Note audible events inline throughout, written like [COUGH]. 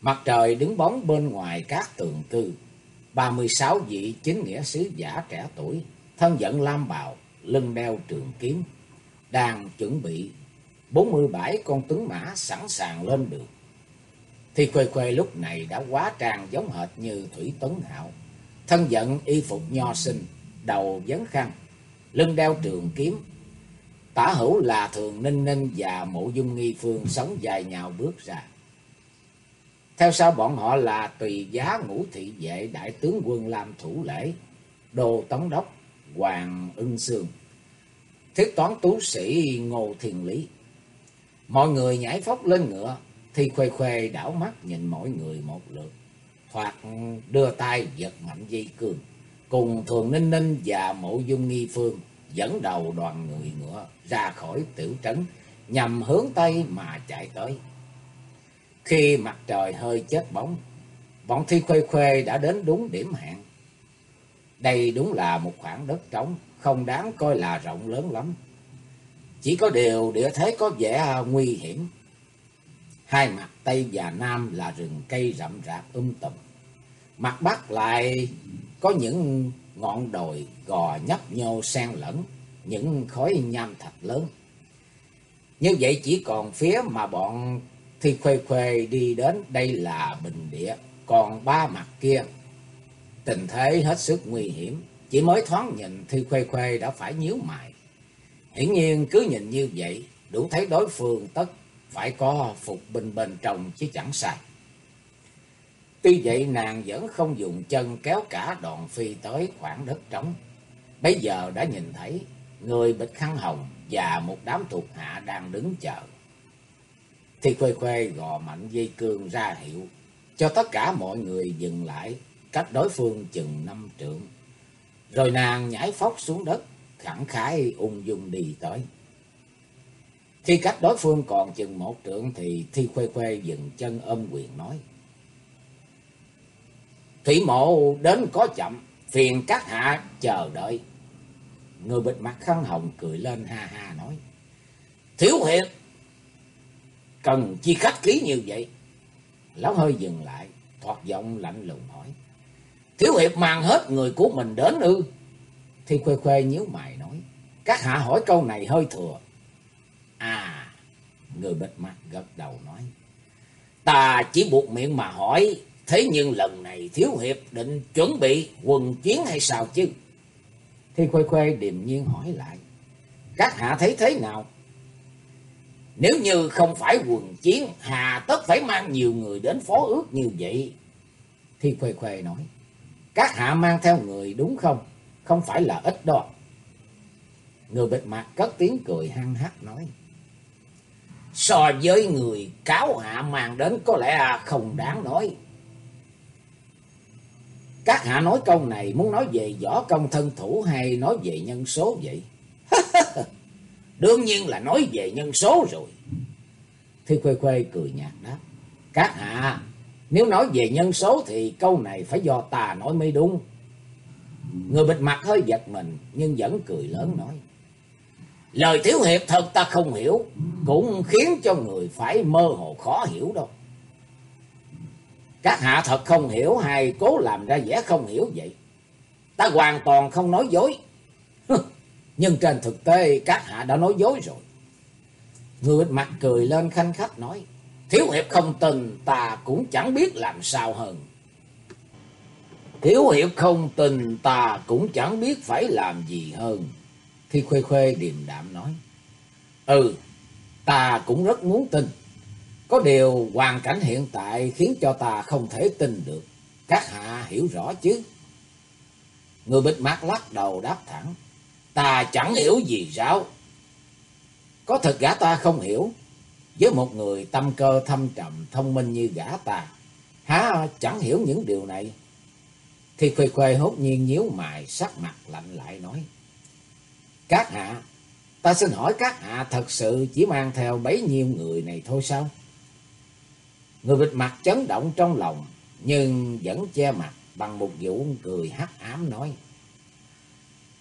Mặt trời đứng bóng bên ngoài các tường cư. 36 vị chính nghĩa sứ giả trẻ tuổi, thân dẫn lam bào, lưng đeo trường kiếm, đang chuẩn bị 47 con tướng mã sẵn sàng lên đường. Thì Khuê Khuê lúc này đã quá trang giống hệt như Thủy Tấn Hạo, thân dẫn y phục nho sinh, đầu vấn khăn, lưng đeo trường kiếm. Tả hữu là thường ninh ninh và mộ dung nghi phương sống dài nhào bước ra. Theo sau bọn họ là tùy giá ngũ thị vệ đại tướng quân làm thủ lễ, đồ tống đốc, hoàng ưng sương, thiết toán tú sĩ ngô thiền lý. Mọi người nhảy phóc lên ngựa, thì khuê khuê đảo mắt nhìn mỗi người một lượt, hoặc đưa tay giật mạnh dây cương, cùng thường ninh ninh và mộ dung nghi phương dẫn đầu đoàn người ngựa ra khỏi tiểu trấn, nhằm hướng Tây mà chạy tới. Khi mặt trời hơi chết bóng, bọn thi khuê khuê đã đến đúng điểm hẹn. Đây đúng là một khoảng đất trống, không đáng coi là rộng lớn lắm. Chỉ có điều địa thế có vẻ nguy hiểm. Hai mặt Tây và Nam là rừng cây rậm rạp um tùm. Mặt Bắc lại có những ngọn đồi gò nhấp nhô xen lẫn, những khối nham thạch lớn. Như vậy chỉ còn phía mà bọn thì khuê khuê đi đến đây là bình địa, còn ba mặt kia. Tình thế hết sức nguy hiểm, chỉ mới thoáng nhìn thì khuê khuê đã phải nhíu mày. Hiển nhiên cứ nhìn như vậy, đủ thấy đối phương tất phải có phục binh bên trong chứ chẳng sai. Tuy vậy nàng vẫn không dùng chân kéo cả đoàn phi tới khoảng đất trống. Bây giờ đã nhìn thấy người bịch khăn hồng và một đám thuộc hạ đang đứng chờ. Thì khuê khuê gò mạnh dây cương ra hiệu, cho tất cả mọi người dừng lại, cách đối phương chừng năm trượng. Rồi nàng nhảy phóc xuống đất, khẳng khái ung dung đi tới. Khi cách đối phương còn chừng một trượng thì Thi Khuê Khuê dừng chân ôm quyền nói. Thủy mộ đến có chậm, phiền các hạ chờ đợi. Người bịt mặt khăn hồng cười lên ha ha nói. Thiếu hiệp Cần chi khách khí như vậy? Lão hơi dừng lại, thoạt giọng lạnh lùng hỏi. Thiếu hiệp mang hết người của mình đến ư? Thì khuê khuê nhíu mày nói. Các hạ hỏi câu này hơi thừa. À, người bịt mặt gật đầu nói. Ta chỉ buộc miệng mà hỏi. Thế nhưng lần này thiếu hiệp định chuẩn bị quần chiến hay sao chứ? Thì khuê khuê điềm nhiên hỏi lại. Các hạ thấy thế nào? Nếu như không phải quần chiến, hà tất phải mang nhiều người đến phó ước như vậy. Thi Khuê Khuê nói, các hạ mang theo người đúng không? Không phải là ít đó. Người bịt mặt cất tiếng cười hăng hắc nói, So với người cáo hạ mang đến có lẽ không đáng nói. Các hạ nói câu này muốn nói về võ công thân thủ hay nói về nhân số vậy? [LAUGHS] Đương nhiên là nói về nhân số rồi. Thi Khuê Khuê cười nhạt đáp. Các hạ, nếu nói về nhân số thì câu này phải do ta nói mới đúng. Người bịt mặt hơi giật mình nhưng vẫn cười lớn nói. Lời thiếu hiệp thật ta không hiểu, cũng khiến cho người phải mơ hồ khó hiểu đâu. Các hạ thật không hiểu hay cố làm ra vẻ không hiểu vậy. Ta hoàn toàn không nói dối. Nhưng trên thực tế các hạ đã nói dối rồi. Người mặt cười lên khanh khách nói. Thiếu hiệp không tin ta cũng chẳng biết làm sao hơn. Thiếu hiệp không tin ta cũng chẳng biết phải làm gì hơn. Thi khuê khuê điềm đạm nói. Ừ, ta cũng rất muốn tin. Có điều hoàn cảnh hiện tại khiến cho ta không thể tin được. Các hạ hiểu rõ chứ. Người bịt mắt lắc đầu đáp thẳng. Ta chẳng hiểu gì sao. Có thật gã ta không hiểu. Với một người tâm cơ thâm trầm, thông minh như gã ta. Há chẳng hiểu những điều này. Thì khuê khuê hốt nhiên nhíu mày, sắc mặt lạnh lại nói. Các hạ, ta xin hỏi các hạ thật sự chỉ mang theo bấy nhiêu người này thôi sao? Người bịt mặt chấn động trong lòng, nhưng vẫn che mặt bằng một vụ cười hắc ám nói.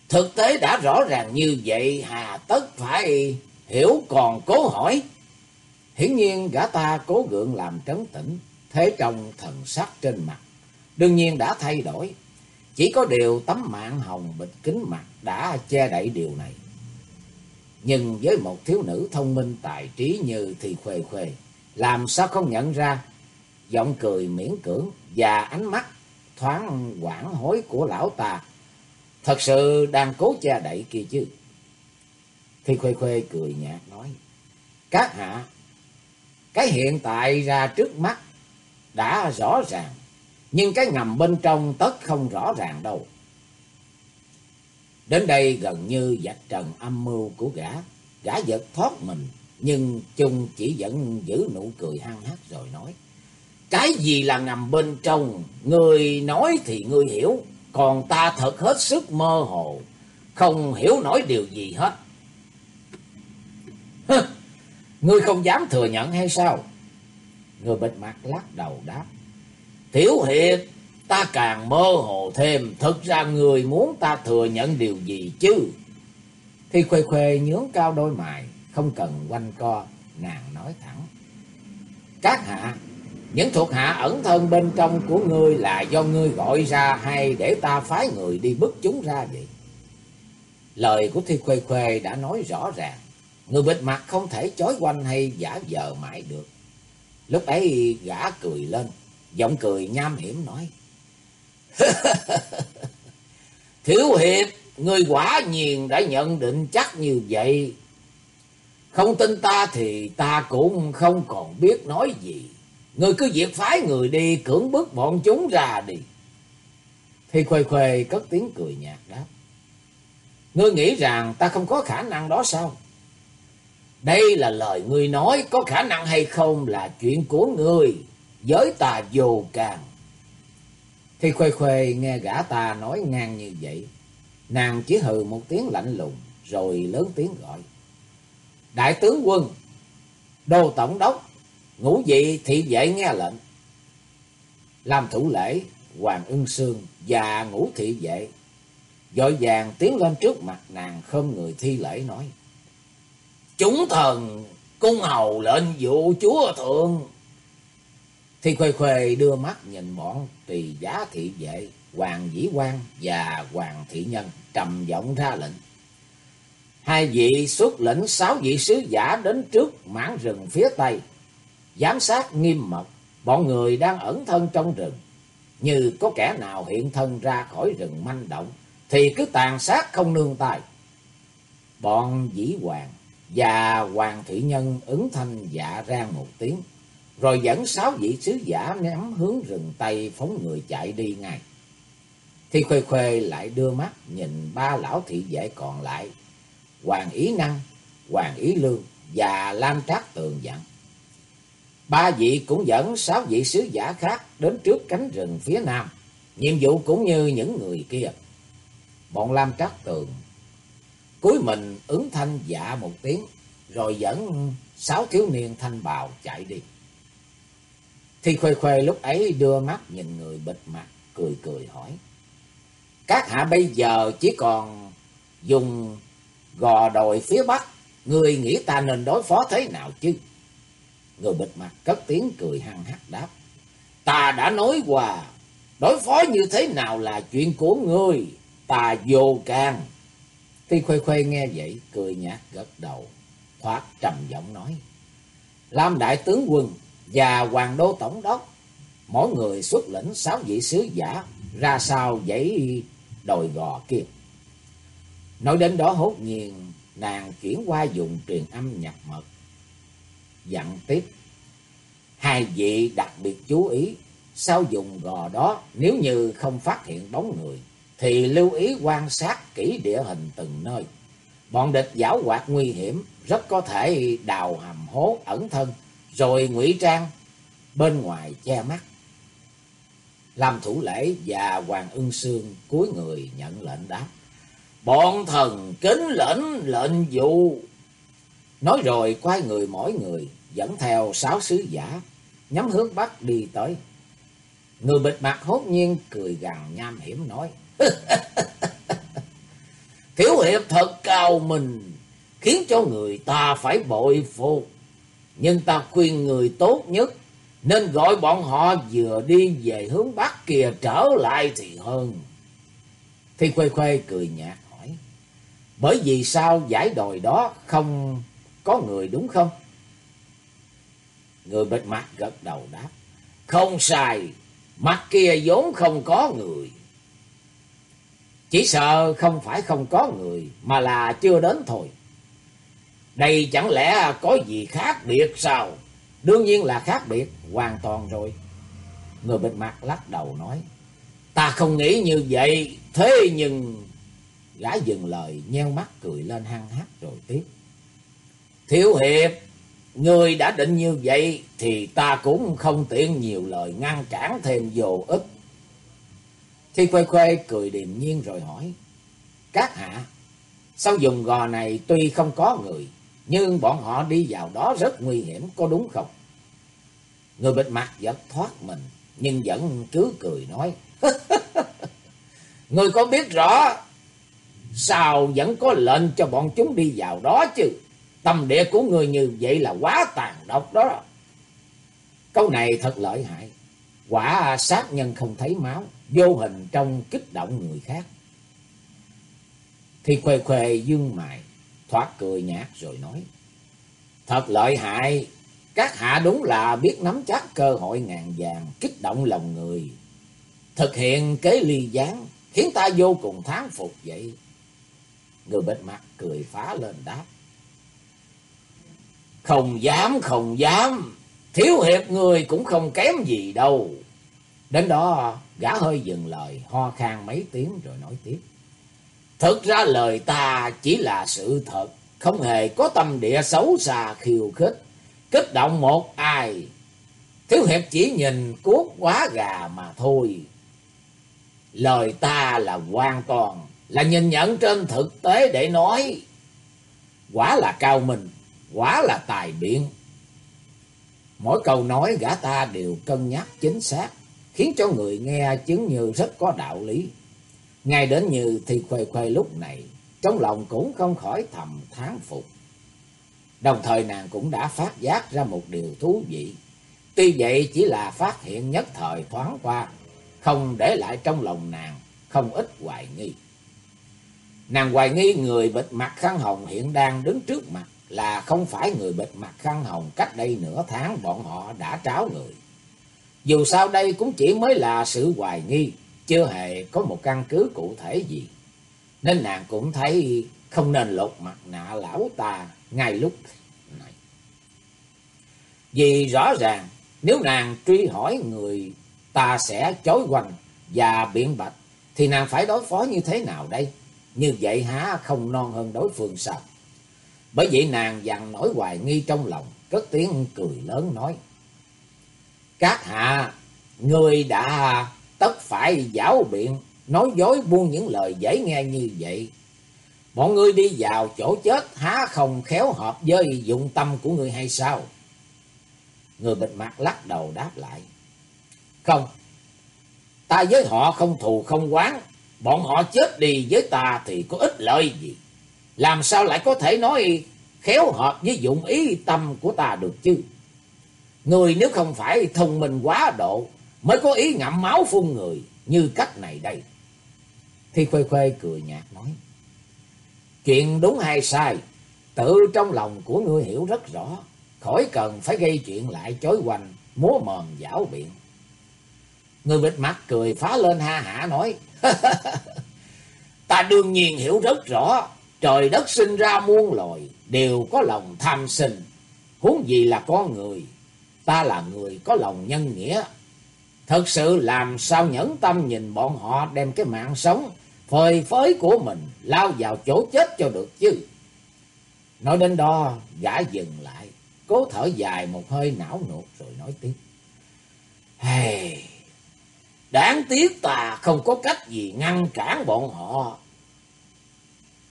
Thực tế đã rõ ràng như vậy, hà tất phải hiểu còn cố hỏi. Hiển nhiên gã ta cố gượng làm trấn tĩnh, thế trong thần sắc trên mặt, đương nhiên đã thay đổi. Chỉ có điều tấm mạng hồng bịt kính mặt đã che đậy điều này. Nhưng với một thiếu nữ thông minh tài trí như thì khuê khuê, làm sao không nhận ra giọng cười miễn cưỡng và ánh mắt thoáng quảng hối của lão ta thật sự đang cố che đậy kia chứ. Thì khuê khuê cười nhạt nói, các hạ, cái hiện tại ra trước mắt đã rõ ràng, nhưng cái ngầm bên trong tất không rõ ràng đâu. Đến đây gần như vạch trần âm mưu của gã, gã giật thoát mình, nhưng chung chỉ vẫn giữ nụ cười hăng hát rồi nói. Cái gì là ngầm bên trong, người nói thì người hiểu, còn ta thật hết sức mơ hồ, không hiểu nổi điều gì hết. Ngươi không dám thừa nhận hay sao? Người bịt mặt lắc đầu đáp. Tiểu hiệp, ta càng mơ hồ thêm, thực ra người muốn ta thừa nhận điều gì chứ? Thì khuê khuê nhướng cao đôi mày, không cần quanh co, nàng nói thẳng. Các hạ, những thuộc hạ ẩn thân bên trong của ngươi là do ngươi gọi ra hay để ta phái người đi bức chúng ra vậy? Lời của Thi Khuê Khuê đã nói rõ ràng. Người bịt mặt không thể chối quanh hay giả vờ mãi được. Lúc ấy gã cười lên, giọng cười nham hiểm nói. [LAUGHS] Thiếu hiệp, người quả nhiên đã nhận định chắc như vậy. Không tin ta thì ta cũng không còn biết nói gì. Người cứ việc phái người đi cưỡng bức bọn chúng ra đi. Thì khuê khuê cất tiếng cười nhạt đáp. Ngươi nghĩ rằng ta không có khả năng đó sao? Đây là lời ngươi nói, có khả năng hay không là chuyện của ngươi, với ta vô càng. Thì khuê khuê nghe gã ta nói ngang như vậy, nàng chỉ hừ một tiếng lạnh lùng, rồi lớn tiếng gọi. Đại tướng quân, đô tổng đốc, ngũ vị thị vệ nghe lệnh. Làm thủ lễ, Hoàng ưng sương và ngũ thị vệ, dội vàng tiến lên trước mặt nàng không người thi lễ nói. Chúng thần cung hầu lệnh vụ chúa thượng. Thì khuê khuê đưa mắt nhìn bọn tùy giá thị vệ, hoàng dĩ quan và hoàng thị nhân trầm giọng ra lệnh. Hai vị xuất lệnh sáu vị sứ giả đến trước mảng rừng phía tây, giám sát nghiêm mật, bọn người đang ẩn thân trong rừng. Như có kẻ nào hiện thân ra khỏi rừng manh động, thì cứ tàn sát không nương tay. Bọn dĩ hoàng và Hoàng Thị Nhân ứng thanh dạ ra một tiếng, rồi dẫn sáu vị sứ giả ném hướng rừng Tây phóng người chạy đi ngay. Thì Khuê Khuê lại đưa mắt nhìn ba lão thị vệ còn lại, Hoàng Ý Năng, Hoàng Ý Lương và Lam Trác Tường dặn. Ba vị cũng dẫn sáu vị sứ giả khác đến trước cánh rừng phía nam, nhiệm vụ cũng như những người kia. Bọn Lam Trác Tường Cuối mình ứng thanh dạ một tiếng, rồi dẫn sáu thiếu niên thanh bào chạy đi. Thì khuê khuê lúc ấy đưa mắt nhìn người bịt mặt, cười cười hỏi. Các hạ bây giờ chỉ còn dùng gò đồi phía bắc, người nghĩ ta nên đối phó thế nào chứ? Người bịt mặt cất tiếng cười hăng hắc đáp. Ta đã nói qua, đối phó như thế nào là chuyện của ngươi, ta vô can. Ti Khuê Khuê nghe vậy, cười nhạt gật đầu, thoát trầm giọng nói. Lam đại tướng quân và hoàng đô tổng đốc, mỗi người xuất lĩnh sáu vị sứ giả ra sao dãy đồi gò kia. Nói đến đó hốt nhiên, nàng chuyển qua dùng truyền âm nhập mật. Dặn tiếp, hai vị đặc biệt chú ý, sau dùng gò đó nếu như không phát hiện bóng người thì lưu ý quan sát kỹ địa hình từng nơi. Bọn địch giảo hoạt nguy hiểm, rất có thể đào hầm hố ẩn thân, rồi ngụy trang bên ngoài che mắt. Làm thủ lễ và Hoàng ưng sương cuối người nhận lệnh đáp. Bọn thần kính lệnh lệnh vụ. Nói rồi quay người mỗi người, dẫn theo sáu sứ giả, nhắm hướng bắc đi tới. Người bịt mặt hốt nhiên cười gằn nham hiểm nói. [LAUGHS] Thiếu hiệp thật cao mình, khiến cho người ta phải bội phục. Nhưng ta khuyên người tốt nhất, nên gọi bọn họ vừa đi về hướng Bắc kia trở lại thì hơn. thì Khuê Khuê cười nhạt hỏi, bởi vì sao giải đòi đó không có người đúng không? Người bên mặt gật đầu đáp, không sai, mặt kia vốn không có người. Chỉ sợ không phải không có người, mà là chưa đến thôi. Đây chẳng lẽ có gì khác biệt sao? Đương nhiên là khác biệt, hoàn toàn rồi. Người bịt mặt lắc đầu nói, ta không nghĩ như vậy, thế nhưng... Gã dừng lời, nheo mắt cười lên hăng hát rồi tiếp. Thiếu hiệp, người đã định như vậy, thì ta cũng không tiện nhiều lời ngăn cản thêm vô ích. Thi khuê khuê cười điềm nhiên rồi hỏi, Các hạ, sau dùng gò này tuy không có người, nhưng bọn họ đi vào đó rất nguy hiểm, có đúng không? Người bịt mặt giật thoát mình, nhưng vẫn cứ cười nói. [LAUGHS] Người có biết rõ, sao vẫn có lệnh cho bọn chúng đi vào đó chứ? Tâm địa của người như vậy là quá tàn độc đó. Câu này thật lợi hại. Quả sát nhân không thấy máu, vô hình trong kích động người khác. Thì khuê khuê dương mài, thoát cười nhạt rồi nói. Thật lợi hại, các hạ đúng là biết nắm chắc cơ hội ngàn vàng, kích động lòng người. Thực hiện kế ly gián, khiến ta vô cùng thán phục vậy. Người bên mặt cười phá lên đáp. Không dám, không dám, thiếu hiệp người cũng không kém gì đâu. Đến đó, gã hơi dừng lời, ho khan mấy tiếng rồi nói tiếp. Thực ra lời ta chỉ là sự thật, không hề có tâm địa xấu xa khiêu khích, kích động một ai. Thiếu hiệp chỉ nhìn cuốc quá gà mà thôi. Lời ta là hoàn toàn, là nhìn nhận trên thực tế để nói. Quả là cao minh, quả là tài biện. Mỗi câu nói gã ta đều cân nhắc chính xác, khiến cho người nghe chứng như rất có đạo lý. Ngay đến như thì khuê khuê lúc này, trong lòng cũng không khỏi thầm thán phục. Đồng thời nàng cũng đã phát giác ra một điều thú vị. Tuy vậy chỉ là phát hiện nhất thời thoáng qua, không để lại trong lòng nàng, không ít hoài nghi. Nàng hoài nghi người bịt mặt khăn hồng hiện đang đứng trước mặt là không phải người bịt mặt khăn hồng cách đây nửa tháng bọn họ đã tráo người. Dù sao đây cũng chỉ mới là sự hoài nghi, chưa hề có một căn cứ cụ thể gì. Nên nàng cũng thấy không nên lột mặt nạ lão ta ngay lúc này. Vì rõ ràng nếu nàng truy hỏi người ta sẽ chối quanh và biện bạch thì nàng phải đối phó như thế nào đây? Như vậy há không non hơn đối phương sao? Bởi vậy nàng dằn nổi hoài nghi trong lòng, cất tiếng cười lớn nói. Các hạ, người đã tất phải giáo biện, nói dối buông những lời dễ nghe như vậy. Bọn ngươi đi vào chỗ chết há không khéo hợp với dụng tâm của người hay sao? Người bịt mặt lắc đầu đáp lại. Không, ta với họ không thù không quán, bọn họ chết đi với ta thì có ích lợi gì? Làm sao lại có thể nói khéo hợp với dụng ý tâm của ta được chứ? Người nếu không phải thông minh quá độ mới có ý ngậm máu phun người như cách này đây. Thi Khuê Khuê cười nhạt nói. Chuyện đúng hay sai, tự trong lòng của ngươi hiểu rất rõ, khỏi cần phải gây chuyện lại chối quanh, múa mồm giảo biện. Người bịt mặt cười phá lên ha hả nói, [LAUGHS] ta đương nhiên hiểu rất rõ, trời đất sinh ra muôn loài, đều có lòng tham sinh, huống gì là con người, ta là người có lòng nhân nghĩa. Thật sự làm sao nhẫn tâm nhìn bọn họ đem cái mạng sống phơi phới của mình lao vào chỗ chết cho được chứ. Nói đến đó, gã dừng lại, cố thở dài một hơi não nuột rồi nói tiếp. Hey, đáng tiếc ta không có cách gì ngăn cản bọn họ.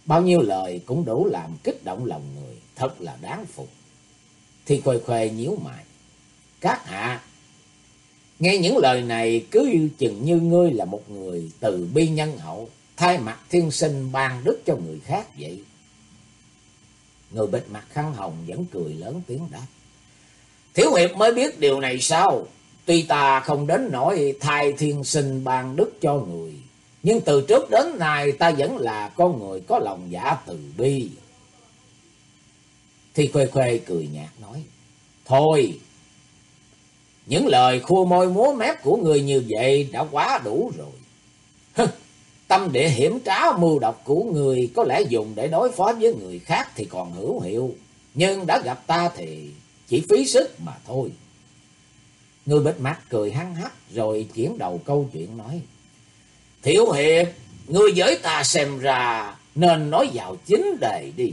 Bao nhiêu lời cũng đủ làm kích động lòng người, thật là đáng phục. Thì khuê khuê nhíu mày. Các hạ, nghe những lời này cứ chừng như ngươi là một người từ bi nhân hậu, thay mặt thiên sinh ban đức cho người khác vậy. Người bịt mặt khăn hồng vẫn cười lớn tiếng đáp. Thiếu hiệp mới biết điều này sao? Tuy ta không đến nỗi thay thiên sinh ban đức cho người, nhưng từ trước đến nay ta vẫn là con người có lòng giả từ bi. Thì khuê khuê cười nhạt nói, Thôi, những lời khua môi múa mép của người như vậy đã quá đủ rồi. tâm địa hiểm trá mưu độc của người có lẽ dùng để đối phó với người khác thì còn hữu hiệu, nhưng đã gặp ta thì chỉ phí sức mà thôi. Người bếch mắt cười hăng hắc rồi chuyển đầu câu chuyện nói. Thiếu hiệp, người giới ta xem ra nên nói vào chính đề đi.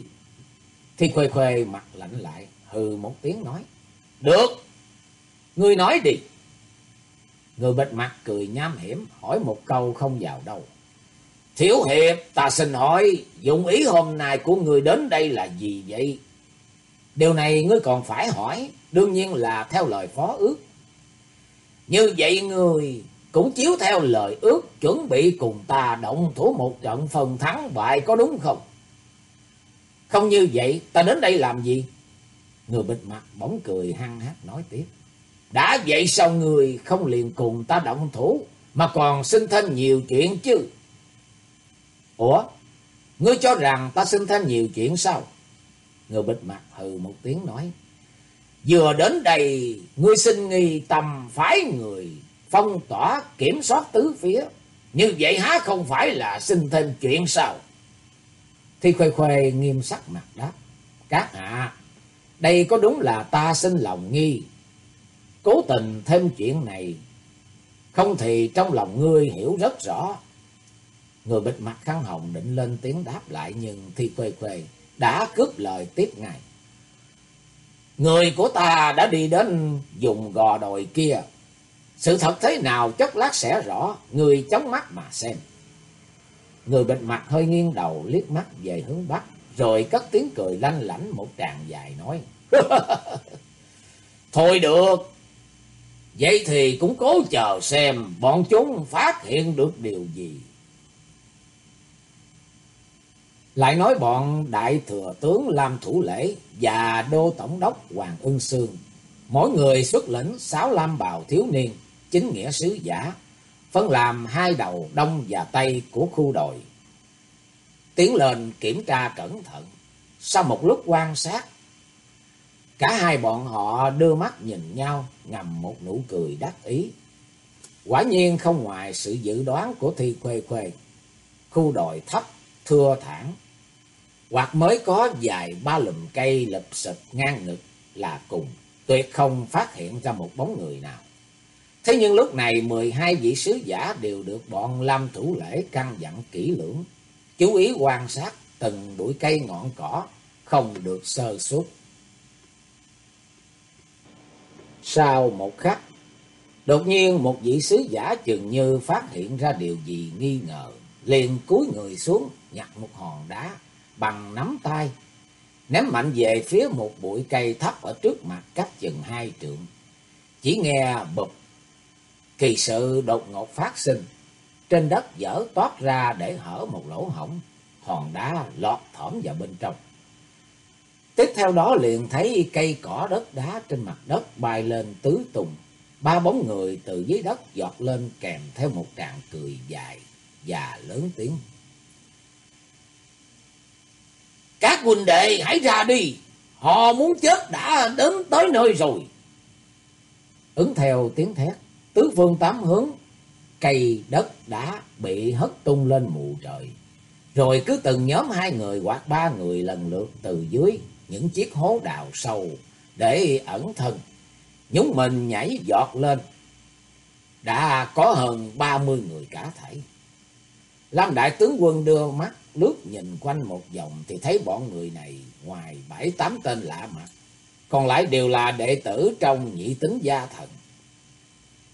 Thì khuê khuê mặt lạnh lại, hừ một tiếng nói. Được, ngươi nói đi. Người bịt mặt cười nham hiểm, hỏi một câu không vào đâu. Thiếu hiệp, ta xin hỏi, dụng ý hôm nay của người đến đây là gì vậy? Điều này ngươi còn phải hỏi, đương nhiên là theo lời phó ước. Như vậy người cũng chiếu theo lời ước chuẩn bị cùng ta động thủ một trận phần thắng bại có đúng không? Không như vậy ta đến đây làm gì? Người bịt mặt bỗng cười hăng hát nói tiếp. Đã vậy sao người không liền cùng ta động thủ mà còn xin thêm nhiều chuyện chứ? Ủa? Ngươi cho rằng ta xin thêm nhiều chuyện sao? Người bịt mặt hừ một tiếng nói. Vừa đến đây, ngươi xin nghi tầm phái người, phong tỏa kiểm soát tứ phía. Như vậy há không phải là xin thêm chuyện sao? Thi khuê khuê nghiêm sắc mặt đáp. Các hạ, đây có đúng là ta xin lòng nghi. Cố tình thêm chuyện này, không thì trong lòng ngươi hiểu rất rõ. Người bịt mặt khăn hồng định lên tiếng đáp lại nhưng Thi khuê khuê đã cướp lời tiếp ngay. Người của ta đã đi đến dùng gò đồi kia. Sự thật thế nào chốc lát sẽ rõ, người chống mắt mà xem. Người bịt mặt hơi nghiêng đầu liếc mắt về hướng bắc, rồi cất tiếng cười lanh lảnh một tràng dài nói. [LAUGHS] Thôi được, vậy thì cũng cố chờ xem bọn chúng phát hiện được điều gì. Lại nói bọn đại thừa tướng Lam Thủ Lễ và đô tổng đốc Hoàng Ưng Sương, mỗi người xuất lĩnh sáu lam bào thiếu niên, chính nghĩa sứ giả, phân làm hai đầu đông và tây của khu đồi. Tiến lên kiểm tra cẩn thận, sau một lúc quan sát, cả hai bọn họ đưa mắt nhìn nhau ngầm một nụ cười đắc ý. Quả nhiên không ngoài sự dự đoán của Thi Khuê Khuê, khu đồi thấp, thưa thẳng hoặc mới có vài ba lùm cây lập sập ngang ngực là cùng, tuyệt không phát hiện ra một bóng người nào. Thế nhưng lúc này 12 vị sứ giả đều được bọn Lâm Thủ Lễ căn dặn kỹ lưỡng, chú ý quan sát từng bụi cây ngọn cỏ, không được sơ suất. Sau một khắc, đột nhiên một vị sứ giả chừng như phát hiện ra điều gì nghi ngờ, liền cúi người xuống nhặt một hòn đá bằng nắm tay, ném mạnh về phía một bụi cây thấp ở trước mặt cách chừng hai trượng. Chỉ nghe bụp, kỳ sự đột ngột phát sinh, trên đất dở toát ra để hở một lỗ hổng, hòn đá lọt thỏm vào bên trong. Tiếp theo đó liền thấy cây cỏ đất đá trên mặt đất bay lên tứ tùng, ba bóng người từ dưới đất giọt lên kèm theo một tràng cười dài và lớn tiếng. Các huynh đệ hãy ra đi. Họ muốn chết đã đến tới nơi rồi. Ứng theo tiếng thét. Tứ phương tám hướng. Cây đất đá bị hất tung lên mù trời. Rồi cứ từng nhóm hai người hoặc ba người lần lượt từ dưới những chiếc hố đào sâu để ẩn thân. Nhúng mình nhảy giọt lên. Đã có hơn ba mươi người cả thảy. Lam đại tướng quân đưa mắt lướt nhìn quanh một vòng thì thấy bọn người này ngoài bảy tám tên lạ mặt, còn lại đều là đệ tử trong nhị tính gia thần.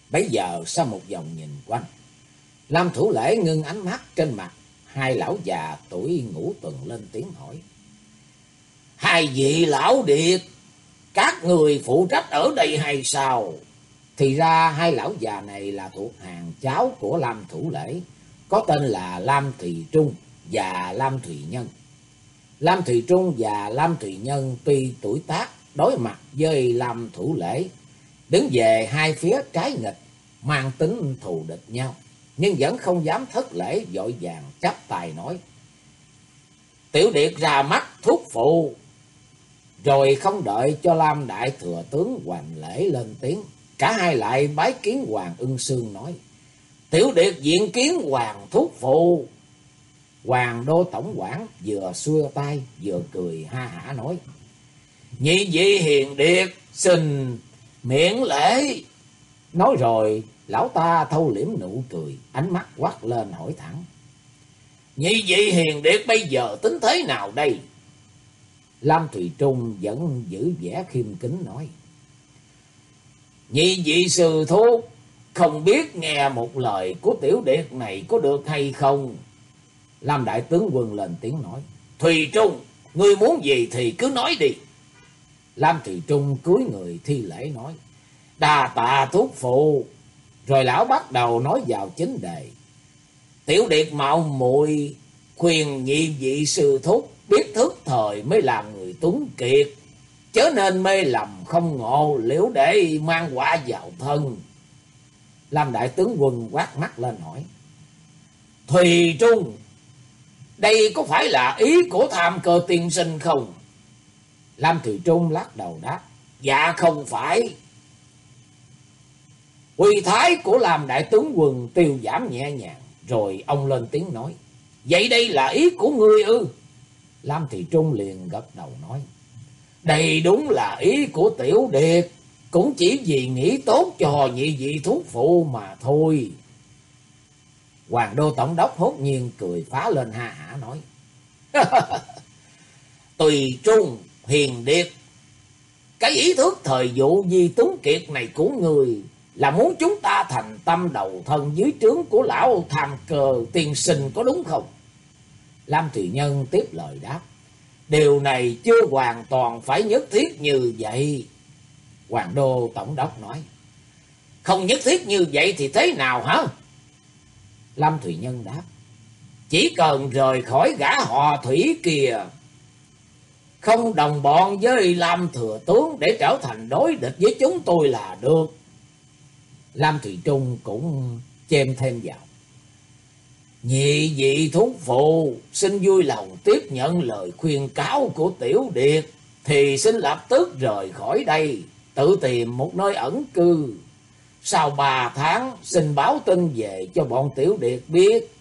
Bây giờ sau một vòng nhìn quanh, Lam Thủ Lễ ngưng ánh mắt trên mặt hai lão già tuổi ngũ tuần lên tiếng hỏi. Hai vị lão điệt, các người phụ trách ở đây hay sao? Thì ra hai lão già này là thuộc hàng cháu của Lam Thủ Lễ, có tên là Lam Thùy Trung và Lam Thùy Nhân. Lam Thùy Trung và Lam Thùy Nhân tuy tuổi tác đối mặt với lam Thủ Lễ, đứng về hai phía trái nghịch, mang tính thù địch nhau, nhưng vẫn không dám thất lễ dội vàng chắp tài nói. Tiểu Điệt ra mắt thuốc phụ, rồi không đợi cho Lam Đại Thừa Tướng Hoàng Lễ lên tiếng. Cả hai lại bái kiến Hoàng ưng sương nói. Tiểu Điệt diện kiến Hoàng thuốc phụ. Hoàng Đô Tổng quản vừa xua tay vừa cười ha hả nói. Nhị vị hiền điệt xin miễn lễ. Nói rồi lão ta thâu liễm nụ cười, ánh mắt quát lên hỏi thẳng. Nhị vị hiền điệt bây giờ tính thế nào đây? Lam Thùy Trung vẫn giữ vẻ khiêm kính nói. Nhị vị sư thuốc, không biết nghe một lời của tiểu điệt này có được hay không? Lam Đại Tướng Quân lên tiếng nói. Thùy Trung, ngươi muốn gì thì cứ nói đi. Lam Thùy Trung cúi người thi lễ nói. Đà tạ thuốc phụ. Rồi lão bắt đầu nói vào chính đề. Tiểu điệt mạo muội khuyên nhị vị sư thúc biết thức thời mới làm người tuấn kiệt, chớ nên mê lầm không ngộ liễu để mang quả vào thân. Lam đại tướng quân quát mắt lên hỏi. Thùy Trung, đây có phải là ý của tham cơ tiên sinh không? Lam Thùy Trung lắc đầu đáp. Dạ không phải. Quỳ thái của làm đại tướng quân tiêu giảm nhẹ nhàng. Rồi ông lên tiếng nói. Vậy đây là ý của ngươi ư? Lam Thị Trung liền gật đầu nói. Đây đúng là ý của Tiểu Điệt. Cũng chỉ vì nghĩ tốt cho nhị vị thuốc phụ mà thôi. Hoàng đô tổng đốc hốt nhiên cười phá lên ha hả nói. [LAUGHS] Tùy Trung, hiền điệt. Cái ý thức thời vụ di tuấn kiệt này của người là muốn chúng ta thành tâm đầu thân dưới trướng của lão tham cờ tiên sinh có đúng không? Lam Thùy Nhân tiếp lời đáp. Điều này chưa hoàn toàn phải nhất thiết như vậy. Hoàng Đô Tổng đốc nói. Không nhất thiết như vậy thì thế nào hả? Lam Thùy Nhân đáp. Chỉ cần rời khỏi gã họ thủy kìa. Không đồng bọn với Lam Thừa Tướng để trở thành đối địch với chúng tôi là được. Lam thủy Trung cũng chêm thêm vào. Nhị vị thúc phụ xin vui lòng tiếp nhận lời khuyên cáo của Tiểu Điệt, thì xin lập tức rời khỏi đây, tự tìm một nơi ẩn cư. Sau ba tháng xin báo tin về cho bọn Tiểu Điệt biết.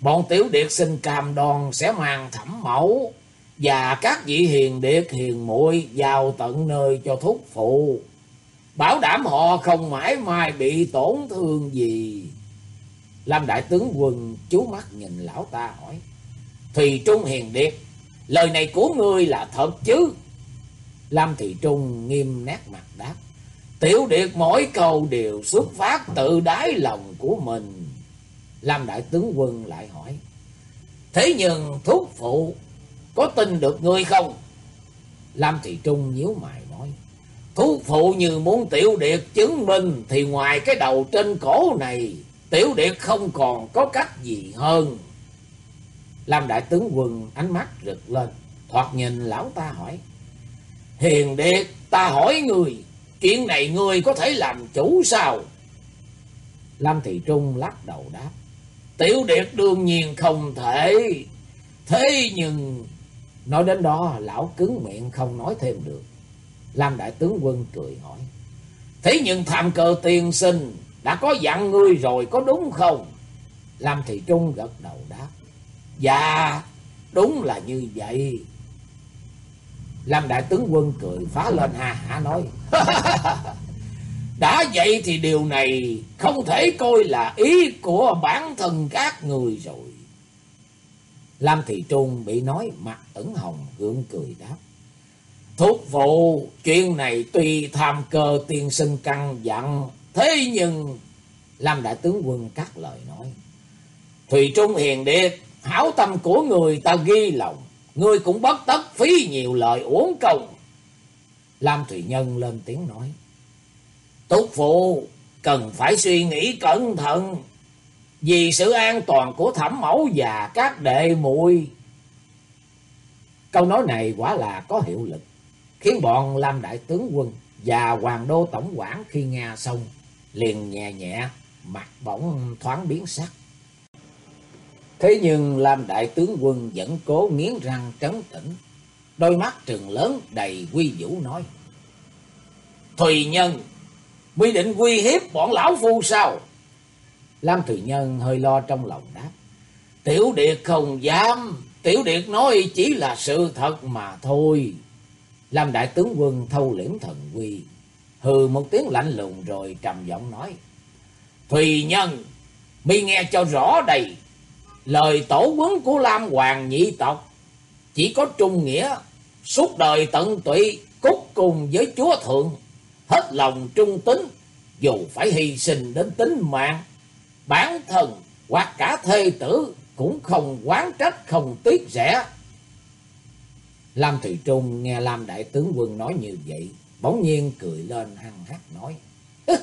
Bọn Tiểu Điệt xin cam đoan sẽ mang thẩm mẫu và các vị hiền điệt hiền muội vào tận nơi cho thúc phụ. Bảo đảm họ không mãi mai bị tổn thương gì. Lâm đại tướng quân chú mắt nhìn lão ta hỏi. Thùy Trung hiền điệt, lời này của ngươi là thật chứ? Lâm Thị Trung nghiêm nét mặt đáp. Tiểu điệt mỗi câu đều xuất phát từ đáy lòng của mình. Lâm đại tướng quân lại hỏi. Thế nhưng thúc phụ có tin được ngươi không? Lam Thị Trung nhíu mày nói. thú phụ như muốn tiểu điệt chứng minh thì ngoài cái đầu trên cổ này Tiểu Điệt không còn có cách gì hơn. Lam đại tướng quân ánh mắt rực lên, thoạt nhìn lão ta hỏi. Hiền Điệt, ta hỏi người, chuyện này ngươi có thể làm chủ sao? Lam Thị Trung lắc đầu đáp. Tiểu Điệt đương nhiên không thể. Thế nhưng... Nói đến đó, lão cứng miệng không nói thêm được. Lam đại tướng quân cười hỏi. Thế nhưng tham cơ tiên sinh đã có dặn ngươi rồi có đúng không? Lam Thị Trung gật đầu đáp. Dạ, đúng là như vậy. Lam Đại Tướng Quân cười phá lên ha hả nói. [LAUGHS] Đã vậy thì điều này không thể coi là ý của bản thân các người rồi. Lam Thị Trung bị nói mặt ẩn hồng gượng cười đáp. Thúc phụ, chuyện này tuy tham cơ tiên sinh căn dặn, Thế nhưng, Lam Đại Tướng Quân cắt lời nói, Thùy Trung hiền điệt, hảo tâm của người ta ghi lòng, người cũng bất tất phí nhiều lời uống công. Lam Thùy Nhân lên tiếng nói, Túc phụ, cần phải suy nghĩ cẩn thận, vì sự an toàn của thẩm mẫu và các đệ muội Câu nói này quả là có hiệu lực. khiến bọn Lam Đại Tướng Quân và Hoàng Đô Tổng quản khi nghe xong liền nhẹ nhẹ, mặt bỗng thoáng biến sắc. Thế nhưng Lam Đại Tướng Quân vẫn cố nghiến răng trấn tĩnh, đôi mắt trừng lớn đầy quy vũ nói. Thùy Nhân, quy định quy hiếp bọn lão phu sao? Lam Thùy Nhân hơi lo trong lòng đáp. Tiểu Điệt không dám, Tiểu Điệt nói chỉ là sự thật mà thôi. Lam Đại Tướng Quân thâu liễm thần quy, hừ một tiếng lạnh lùng rồi trầm giọng nói. Thùy Nhân, mi nghe cho rõ đây, lời tổ quấn của Lam Hoàng nhị tộc chỉ có trung nghĩa, suốt đời tận tụy, cúc cùng với chúa thượng, hết lòng trung tín, dù phải hy sinh đến tính mạng, bản thân hoặc cả thê tử cũng không quán trách không tiếc rẻ. Lam thị Trung nghe Lam Đại Tướng Quân nói như vậy, bỗng nhiên cười lên hăng hắc nói. [LAUGHS]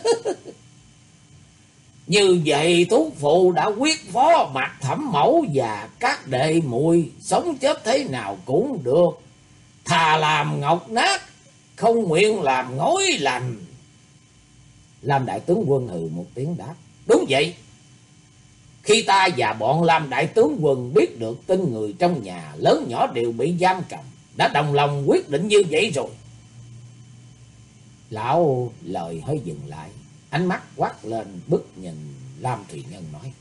Như vậy tú phụ đã quyết phó mặt thẩm mẫu và các đệ muội sống chết thế nào cũng được. Thà làm ngọc nát, không nguyện làm ngói lành. Lam Đại Tướng Quân hừ một tiếng đáp. Đúng vậy. Khi ta và bọn làm Đại Tướng Quân biết được tin người trong nhà lớn nhỏ đều bị giam cầm, đã đồng lòng quyết định như vậy rồi. Lão lời hơi dừng lại, ánh mắt quát lên bức nhìn Lam Thùy Nhân nói.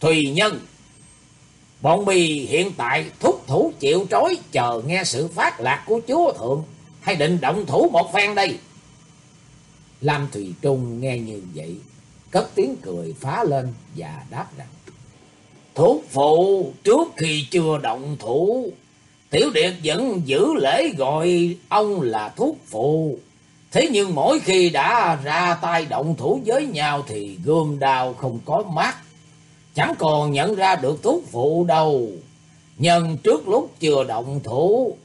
Thùy Nhân, bọn bì hiện tại thúc thủ chịu trói chờ nghe sự phát lạc của chúa thượng, hay định động thủ một phen đây? Lam Thùy Trung nghe như vậy, cất tiếng cười phá lên và đáp rằng. Thúc phụ trước khi chưa động thủ, Tiểu Điệt vẫn giữ lễ gọi ông là thúc phụ. Thế nhưng mỗi khi đã ra tay động thủ với nhau thì gươm đao không có mắt. Chẳng còn nhận ra được thúc phụ đâu. Nhân trước lúc chưa động thủ,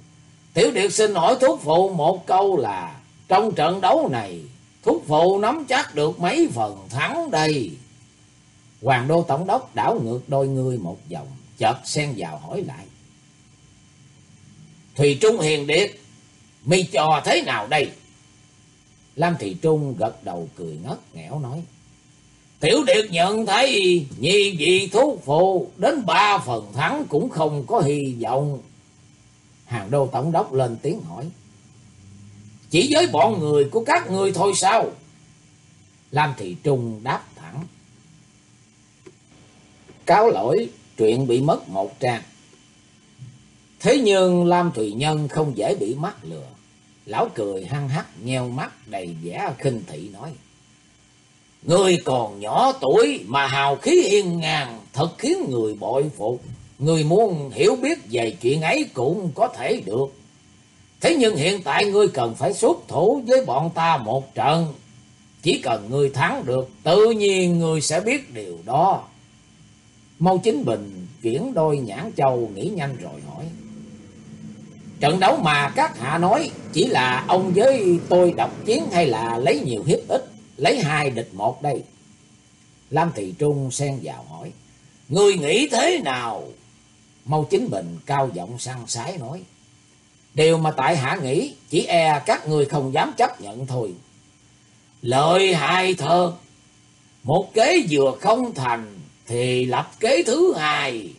Tiểu Điệt xin hỏi thúc phụ một câu là trong trận đấu này, thúc phụ nắm chắc được mấy phần thắng đây. Hoàng đô tổng đốc đảo ngược đôi người một vòng, chợt xen vào hỏi lại. Thùy Trung hiền điệt, mi cho thế nào đây? Lam Thị Trung gật đầu cười ngất nghẽo nói. Tiểu Điệt nhận thấy nhi vị thú phụ đến ba phần thắng cũng không có hy vọng. Hàng đô tổng đốc lên tiếng hỏi. Chỉ với bọn người của các người thôi sao? Lam Thị Trung đáp thẳng. Cáo lỗi, chuyện bị mất một trang. Thế nhưng Lam Thùy Nhân không dễ bị mắc lừa. Lão cười hăng hắc nheo mắt đầy vẻ khinh thị nói. Người còn nhỏ tuổi mà hào khí hiên ngang thật khiến người bội phục. Người muốn hiểu biết về chuyện ấy cũng có thể được. Thế nhưng hiện tại ngươi cần phải xuất thủ với bọn ta một trận. Chỉ cần ngươi thắng được, tự nhiên ngươi sẽ biết điều đó. Mâu Chính Bình chuyển đôi nhãn châu nghĩ nhanh rồi hỏi. Trận đấu mà các hạ nói chỉ là ông với tôi độc chiến hay là lấy nhiều hiếp ít, lấy hai địch một đây. Lam Thị Trung xen vào hỏi, Người nghĩ thế nào? Mâu Chính Bình cao giọng săn sái nói, Điều mà tại hạ nghĩ chỉ e các người không dám chấp nhận thôi. Lợi hại thơ, một kế vừa không thành thì lập kế thứ hai.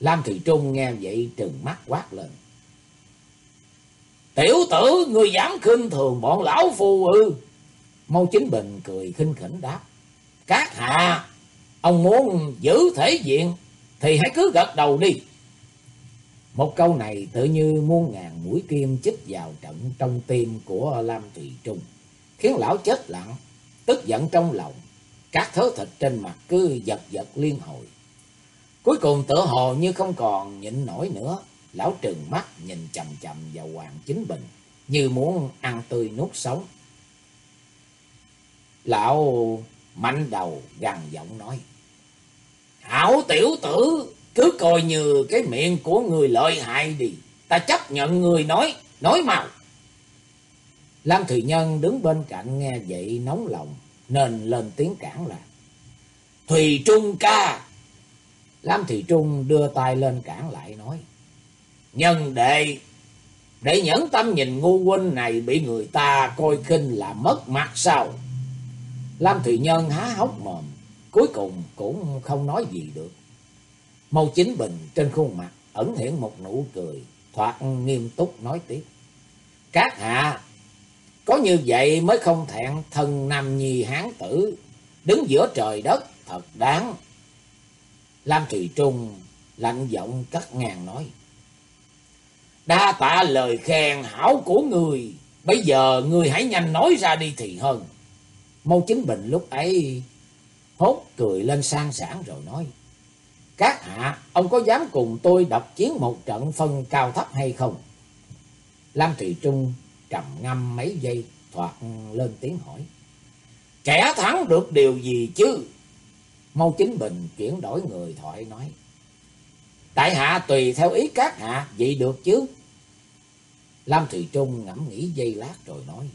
Lam Thị Trung nghe vậy trừng mắt quát lên. Tiểu tử, người dám khinh thường bọn lão phu ư? Mâu Chính Bình cười khinh khỉnh đáp. Các hạ, ông muốn giữ thể diện thì hãy cứ gật đầu đi. Một câu này tự như muôn ngàn mũi kim chích vào trận trong tim của Lam Thùy Trung, khiến lão chết lặng, tức giận trong lòng, các thớ thịt trên mặt cứ giật giật liên hồi. Cuối cùng tựa hồ như không còn nhịn nổi nữa, lão trừng mắt nhìn chầm chầm vào Hoàng Chính Bình, như muốn ăn tươi nuốt sống. Lão mạnh đầu gằn giọng nói, Hảo tiểu tử, cứ coi như cái miệng của người lợi hại đi, ta chấp nhận người nói, nói màu. Lam Thùy Nhân đứng bên cạnh nghe vậy nóng lòng, nên lên tiếng cản là, Thùy Trung ca, Lam Thị Trung đưa tay lên cản lại nói. Nhân đệ, Để nhẫn tâm nhìn ngu huynh này bị người ta coi khinh là mất mặt sao? Lam Thùy Nhân há hốc mồm, cuối cùng cũng không nói gì được. Mâu Chính Bình trên khuôn mặt ẩn hiện một nụ cười, thoạt nghiêm túc nói tiếp. Các hạ, có như vậy mới không thẹn thân nam nhi hán tử, đứng giữa trời đất, thật đáng. Lam Thùy Trung lạnh giọng cắt ngang nói. Đa tạ lời khen hảo của người, bây giờ người hãy nhanh nói ra đi thì hơn. Mâu Chính Bình lúc ấy hốt cười lên sang sản rồi nói. Các hạ, ông có dám cùng tôi độc chiến một trận phân cao thấp hay không? Lam Thùy Trung trầm ngâm mấy giây, thoạt lên tiếng hỏi. Kẻ thắng được điều gì chứ? Mâu Chính Bình chuyển đổi người thoại nói. Đại hạ tùy theo ý các hạ, vậy được chứ? Lam Thùy Trung ngẫm nghĩ giây lát rồi nói.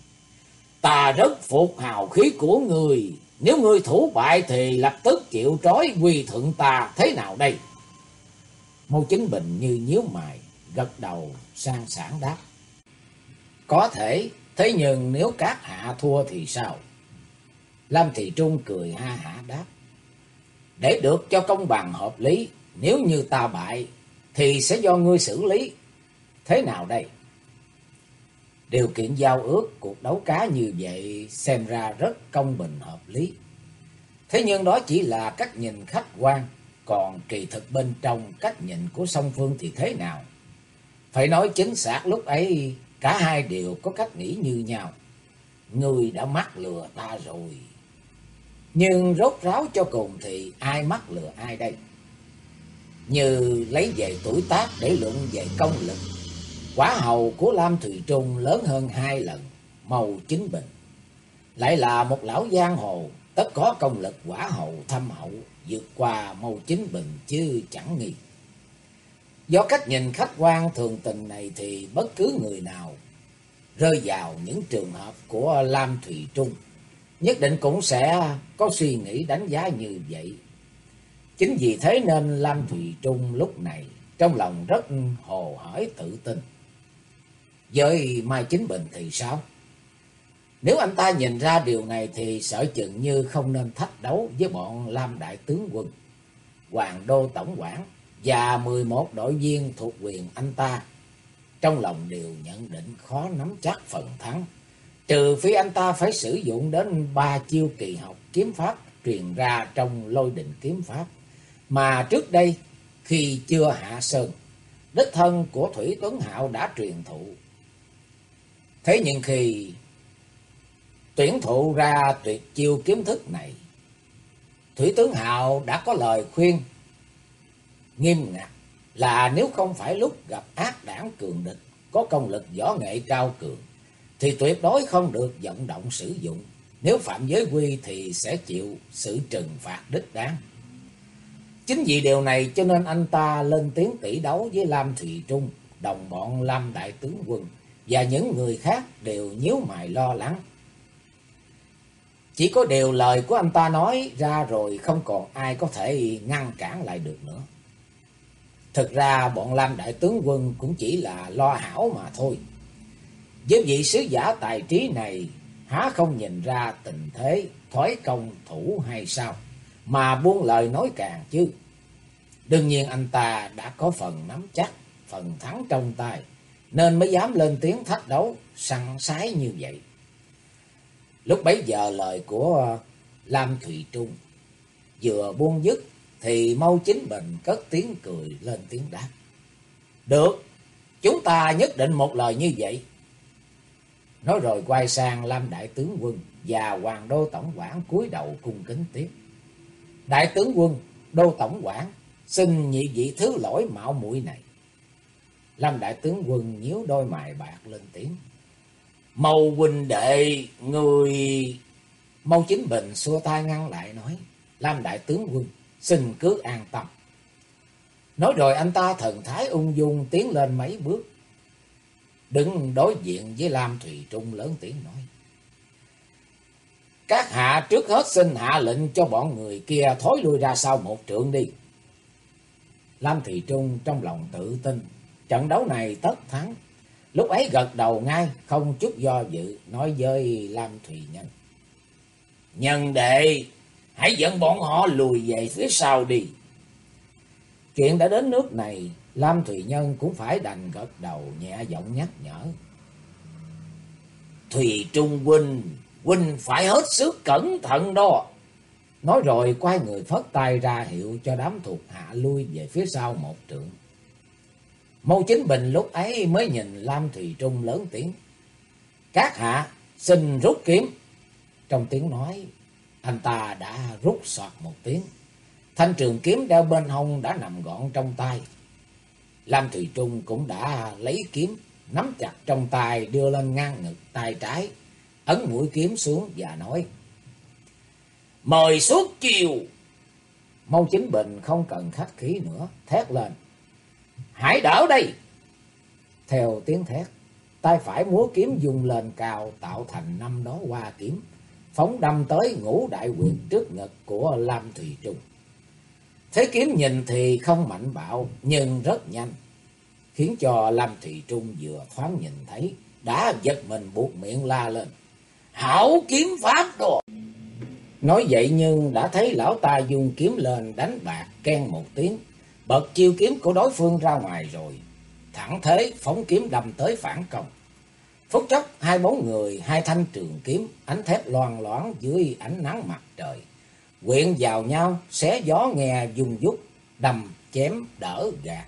Ta rất phục hào khí của người, nếu ngươi thủ bại thì lập tức chịu trói quy thượng ta thế nào đây? Mâu Chính Bình như nhíu mày, gật đầu sang sản đáp. Có thể, thế nhưng nếu các hạ thua thì sao? lâm Thị Trung cười ha hả đáp. Để được cho công bằng hợp lý, nếu như ta bại thì sẽ do ngươi xử lý. Thế nào đây? Điều kiện giao ước cuộc đấu cá như vậy xem ra rất công bình hợp lý. Thế nhưng đó chỉ là cách nhìn khách quan, còn kỳ thực bên trong cách nhìn của song phương thì thế nào? Phải nói chính xác lúc ấy cả hai đều có cách nghĩ như nhau. Người đã mắc lừa ta rồi. Nhưng rốt ráo cho cùng thì ai mắc lừa ai đây? Như lấy về tuổi tác để luận về công lực Quả hầu của Lam Thùy Trung lớn hơn hai lần, màu chính bình. Lại là một lão giang hồ, tất có công lực quả hầu thâm hậu, vượt qua màu chính bình chứ chẳng nghi. Do cách nhìn khách quan thường tình này thì bất cứ người nào rơi vào những trường hợp của Lam Thùy Trung, nhất định cũng sẽ có suy nghĩ đánh giá như vậy. Chính vì thế nên Lam Thùy Trung lúc này trong lòng rất hồ hởi tự tin. Với Mai Chính Bình thì sao? Nếu anh ta nhìn ra điều này thì sợ chừng như không nên thách đấu với bọn Lam Đại Tướng Quân, Hoàng Đô Tổng quản và 11 đội viên thuộc quyền anh ta. Trong lòng đều nhận định khó nắm chắc phần thắng, trừ phi anh ta phải sử dụng đến ba chiêu kỳ học kiếm pháp truyền ra trong lôi đình kiếm pháp. Mà trước đây, khi chưa hạ sơn, đích thân của Thủy Tuấn Hạo đã truyền thụ Thế nhưng khi tuyển thụ ra tuyệt chiêu kiếm thức này, Thủy tướng Hạo đã có lời khuyên nghiêm ngặt là nếu không phải lúc gặp ác đảng cường địch, có công lực võ nghệ cao cường, thì tuyệt đối không được vận động sử dụng. Nếu phạm giới quy thì sẽ chịu sự trừng phạt đích đáng. Chính vì điều này cho nên anh ta lên tiếng tỷ đấu với Lam Thùy Trung, đồng bọn Lam Đại Tướng Quân và những người khác đều nhíu mày lo lắng. Chỉ có điều lời của anh ta nói ra rồi không còn ai có thể ngăn cản lại được nữa. Thực ra bọn Lam Đại Tướng Quân cũng chỉ là lo hảo mà thôi. Với vị sứ giả tài trí này há không nhìn ra tình thế thói công thủ hay sao mà buông lời nói càng chứ. Đương nhiên anh ta đã có phần nắm chắc, phần thắng trong tay nên mới dám lên tiếng thách đấu săn sái như vậy. Lúc bấy giờ lời của ờ, Lam Thụy Trung vừa buông dứt thì Mâu Chính Bình cất tiếng cười lên tiếng đáp. Được, chúng ta nhất định một lời như vậy. Nói rồi quay sang Lam Đại Tướng Quân và Hoàng Đô Tổng quản cúi đầu cung kính tiếp. Đại tướng quân, Đô Tổng quản, xin nhị vị thứ lỗi mạo muội này. Lâm đại tướng quân nhíu đôi mày bạc lên tiếng. Mâu huynh đệ, người... Mâu chính bình xua tay ngăn lại nói. Lâm đại tướng quân, xin cứ an tâm. Nói rồi anh ta thần thái ung dung tiến lên mấy bước. Đứng đối diện với Lam Thùy Trung lớn tiếng nói. Các hạ trước hết xin hạ lệnh cho bọn người kia thối lui ra sau một trượng đi. Lam Thị Trung trong lòng tự tin, Trận đấu này tất thắng. lúc ấy gật đầu ngay, không chút do dự, nói với Lam Thùy Nhân. Nhân đệ, hãy dẫn bọn họ lùi về phía sau đi. Chuyện đã đến nước này, Lam Thùy Nhân cũng phải đành gật đầu nhẹ giọng nhắc nhở. Thùy Trung Huynh, Huynh phải hết sức cẩn thận đó. Nói rồi quay người phất tay ra hiệu cho đám thuộc hạ lui về phía sau một trượng. Mâu Chính Bình lúc ấy mới nhìn Lam Thùy Trung lớn tiếng. Các hạ xin rút kiếm. Trong tiếng nói, anh ta đã rút soạt một tiếng. Thanh trường kiếm đeo bên hông đã nằm gọn trong tay. Lam Thùy Trung cũng đã lấy kiếm, nắm chặt trong tay đưa lên ngang ngực tay trái, ấn mũi kiếm xuống và nói. Mời suốt chiều. Mâu Chính Bình không cần khách khí nữa, thét lên. Hãy đỡ đây. Theo tiếng thét, tay phải múa kiếm dùng lên cao tạo thành năm đó hoa kiếm, phóng đâm tới ngũ đại quyền trước ngực của Lam Thùy Trung. Thế kiếm nhìn thì không mạnh bạo nhưng rất nhanh, khiến cho Lam Thùy Trung vừa thoáng nhìn thấy, đã giật mình buộc miệng la lên. Hảo kiếm pháp đồ! Nói vậy nhưng đã thấy lão ta dùng kiếm lên đánh bạc ken một tiếng, bật chiêu kiếm của đối phương ra ngoài rồi, thẳng thế phóng kiếm đâm tới phản công. Phút chốc hai bóng người, hai thanh trường kiếm, ánh thép loàn loáng dưới ánh nắng mặt trời, quyện vào nhau, xé gió nghe dùng dút, đầm chém đỡ gạt.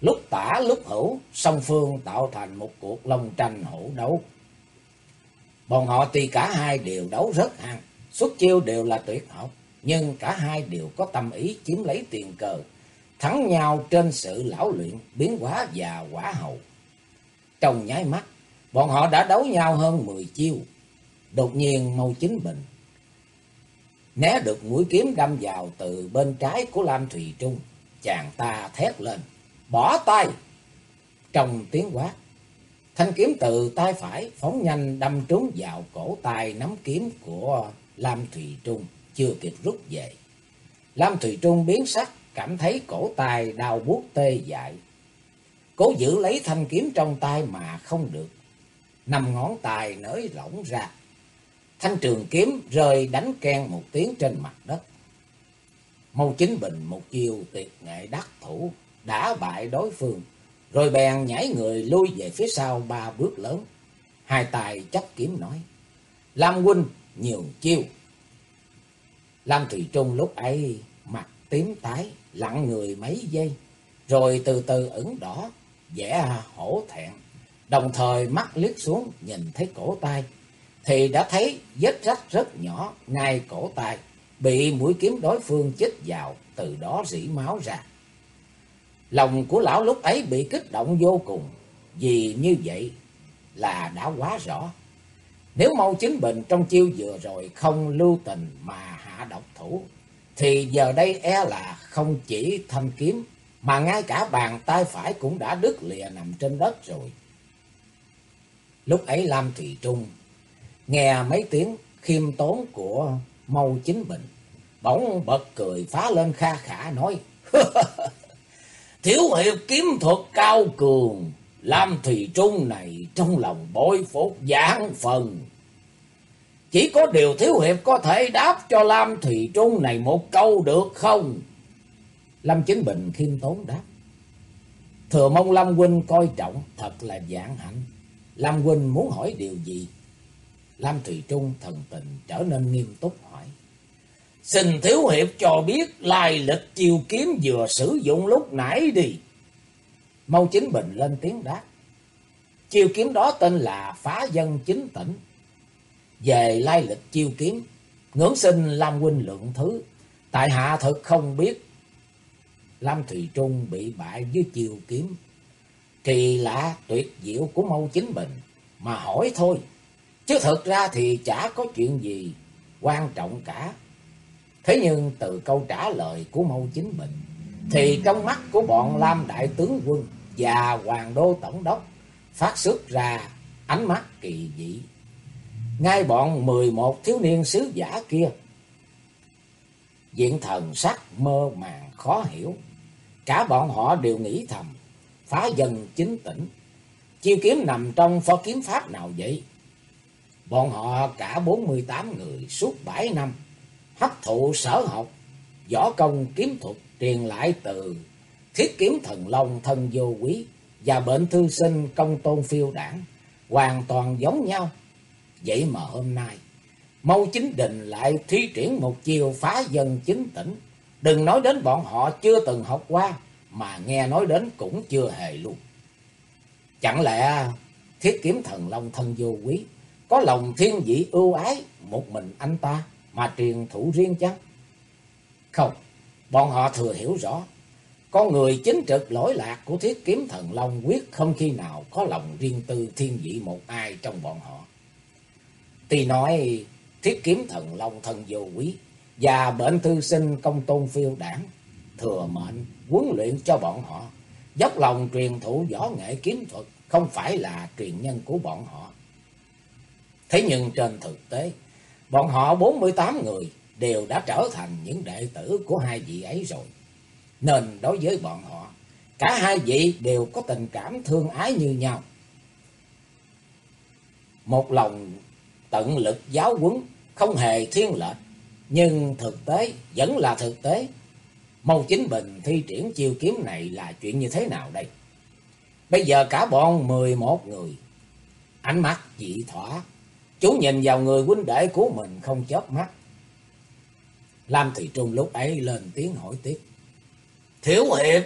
Lúc tả lúc hữu, song phương tạo thành một cuộc long tranh hổ đấu. Bọn họ tuy cả hai đều đấu rất hăng, xuất chiêu đều là tuyệt học, nhưng cả hai đều có tâm ý chiếm lấy tiền cờ, thắng nhau trên sự lão luyện, biến hóa và quả hậu. Trong nháy mắt, bọn họ đã đấu nhau hơn 10 chiêu. Đột nhiên Mâu Chính Bình né được mũi kiếm đâm vào từ bên trái của Lam Thùy Trung, chàng ta thét lên, bỏ tay. Trong tiếng quát, thanh kiếm từ tay phải phóng nhanh đâm trúng vào cổ tay nắm kiếm của Lam Thùy Trung, chưa kịp rút về. Lam Thùy Trung biến sắc, cảm thấy cổ tay đau buốt tê dại. Cố giữ lấy thanh kiếm trong tay mà không được. Năm ngón tay nới lỏng ra. Thanh trường kiếm rơi đánh ken một tiếng trên mặt đất. Mâu Chính Bình một chiều tuyệt nghệ đắc thủ, đã bại đối phương, rồi bèn nhảy người lui về phía sau ba bước lớn. Hai tay chấp kiếm nói, Lam huynh nhiều chiêu. Lam Thủy Trung lúc ấy mặt tím tái, lặng người mấy giây, rồi từ từ ửng đỏ, vẻ hổ thẹn, đồng thời mắt liếc xuống nhìn thấy cổ tay, thì đã thấy vết rách rất nhỏ ngay cổ tay, bị mũi kiếm đối phương chích vào, từ đó rỉ máu ra. Lòng của lão lúc ấy bị kích động vô cùng, vì như vậy là đã quá rõ. Nếu mau Chính Bình trong chiêu vừa rồi không lưu tình mà hạ độc thủ, thì giờ đây e là không chỉ thanh kiếm, mà ngay cả bàn tay phải cũng đã đứt lìa nằm trên đất rồi. Lúc ấy Lam thị Trung nghe mấy tiếng khiêm tốn của Mâu Chính Bình, bỗng bật cười phá lên kha khả nói, [LAUGHS] Thiếu hiệp kiếm thuật cao cường, Lam thị Trung này trong lòng bội phục giảng phần. Chỉ có điều Thiếu Hiệp có thể đáp cho Lam Thùy Trung này một câu được không? Lâm Chính Bình khiêm tốn đáp. Thừa mong Lâm Huynh coi trọng, thật là dạng hạnh. Lâm Huynh muốn hỏi điều gì? Lam Thùy Trung thần tình trở nên nghiêm túc hỏi. Xin Thiếu Hiệp cho biết lai lịch chiêu kiếm vừa sử dụng lúc nãy đi. Mâu Chính Bình lên tiếng đáp. Chiêu kiếm đó tên là phá dân chính tỉnh. Về lai lịch chiêu kiếm, ngưỡng sinh Lam huynh lượng thứ, tại hạ thật không biết. Lam Thùy Trung bị bại với chiêu kiếm, kỳ lạ tuyệt diệu của Mâu Chính Bình, mà hỏi thôi, chứ thật ra thì chả có chuyện gì quan trọng cả. Thế nhưng từ câu trả lời của Mâu Chính Bình, thì trong mắt của bọn Lam Đại Tướng Quân và Hoàng Đô Tổng Đốc phát xuất ra ánh mắt kỳ dị ngay bọn mười một thiếu niên sứ giả kia. Diện thần sắc mơ màng khó hiểu. Cả bọn họ đều nghĩ thầm, phá dần chính tỉnh. chiêu kiếm nằm trong phó kiếm pháp nào vậy? Bọn họ cả 48 người suốt 7 năm, hấp thụ sở học, võ công kiếm thuật truyền lại từ thiết kiếm thần long thân vô quý và bệnh thư sinh công tôn phiêu đảng, hoàn toàn giống nhau. Vậy mà hôm nay, Mâu Chính Đình lại thi triển một chiều phá dân chính tỉnh. Đừng nói đến bọn họ chưa từng học qua, mà nghe nói đến cũng chưa hề luôn. Chẳng lẽ thiết kiếm thần long thân vô quý, có lòng thiên vị ưu ái một mình anh ta mà truyền thủ riêng chăng? Không, bọn họ thừa hiểu rõ, con người chính trực lỗi lạc của thiết kiếm thần long quyết không khi nào có lòng riêng tư thiên vị một ai trong bọn họ. Tuy nói thiết kiếm thần long thần vô quý và bệnh thư sinh công tôn phiêu đảng thừa mệnh huấn luyện cho bọn họ, dốc lòng truyền thụ võ nghệ kiếm thuật không phải là truyền nhân của bọn họ. Thế nhưng trên thực tế, bọn họ 48 người đều đã trở thành những đệ tử của hai vị ấy rồi. Nên đối với bọn họ, cả hai vị đều có tình cảm thương ái như nhau. Một lòng tận lực giáo huấn, không hề thiên lệch, nhưng thực tế vẫn là thực tế. Mâu Chính Bình thi triển chiêu kiếm này là chuyện như thế nào đây? Bây giờ cả bọn 11 người, ánh mắt dị thỏa, chú nhìn vào người huynh đệ của mình không chớp mắt. Lam Thị Trung lúc ấy lên tiếng hỏi tiếp. Thiếu Hiệp,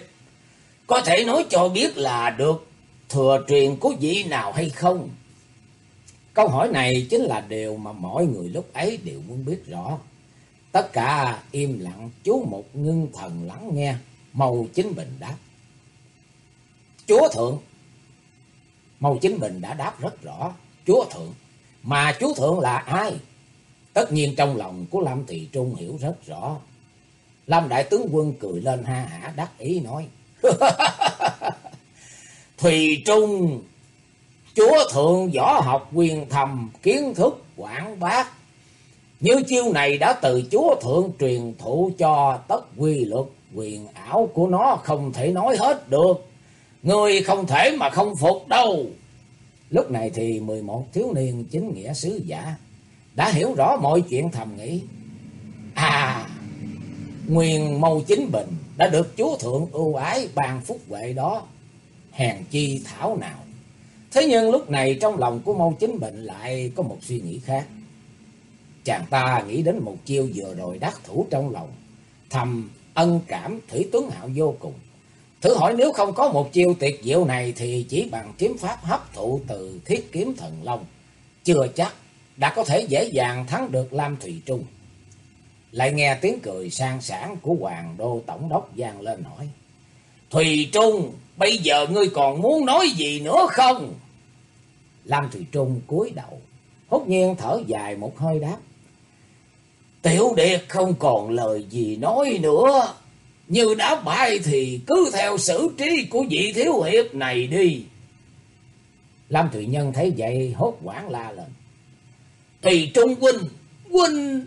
có thể nói cho biết là được thừa truyền của vị nào hay không? Câu hỏi này chính là điều mà mọi người lúc ấy đều muốn biết rõ. Tất cả im lặng chú một ngưng thần lắng nghe, Mâu Chính Bình đáp. Chúa Thượng. Mâu Chính Bình đã đáp rất rõ, Chúa Thượng. Mà Chúa Thượng là ai? Tất nhiên trong lòng của Lam Thị Trung hiểu rất rõ. Lam Đại Tướng Quân cười lên ha hả đắc ý nói. [LAUGHS] Thùy Trung, Chúa Thượng võ học quyền thầm kiến thức quảng bác. Như chiêu này đã từ Chúa Thượng truyền thụ cho tất quy luật quyền ảo của nó không thể nói hết được. Người không thể mà không phục đâu. Lúc này thì 11 thiếu niên chính nghĩa sứ giả đã hiểu rõ mọi chuyện thầm nghĩ. À, nguyên mâu chính bình đã được chúa thượng ưu ái ban phúc huệ đó. Hèn chi thảo nào. Thế nhưng lúc này trong lòng của mâu chính bình lại có một suy nghĩ khác. Chàng ta nghĩ đến một chiêu vừa rồi đắc thủ trong lòng. Thầm ân cảm Thủy Tuấn Hạo vô cùng. Thử hỏi nếu không có một chiêu tuyệt diệu này thì chỉ bằng kiếm pháp hấp thụ từ thiết kiếm thần long. Chưa chắc đã có thể dễ dàng thắng được Lam Thùy Trung. Lại nghe tiếng cười sang sảng của Hoàng Đô Tổng đốc vang lên hỏi. Thùy Trung, bây giờ ngươi còn muốn nói gì nữa không? Lam Thùy Trung cúi đầu, hốt nhiên thở dài một hơi đáp. Tiểu Điệt không còn lời gì nói nữa. Như đã bại thì cứ theo xử trí của vị thiếu hiệp này đi. Lam Thụy Nhân thấy vậy hốt quảng la lên. Thùy Trung huynh, huynh.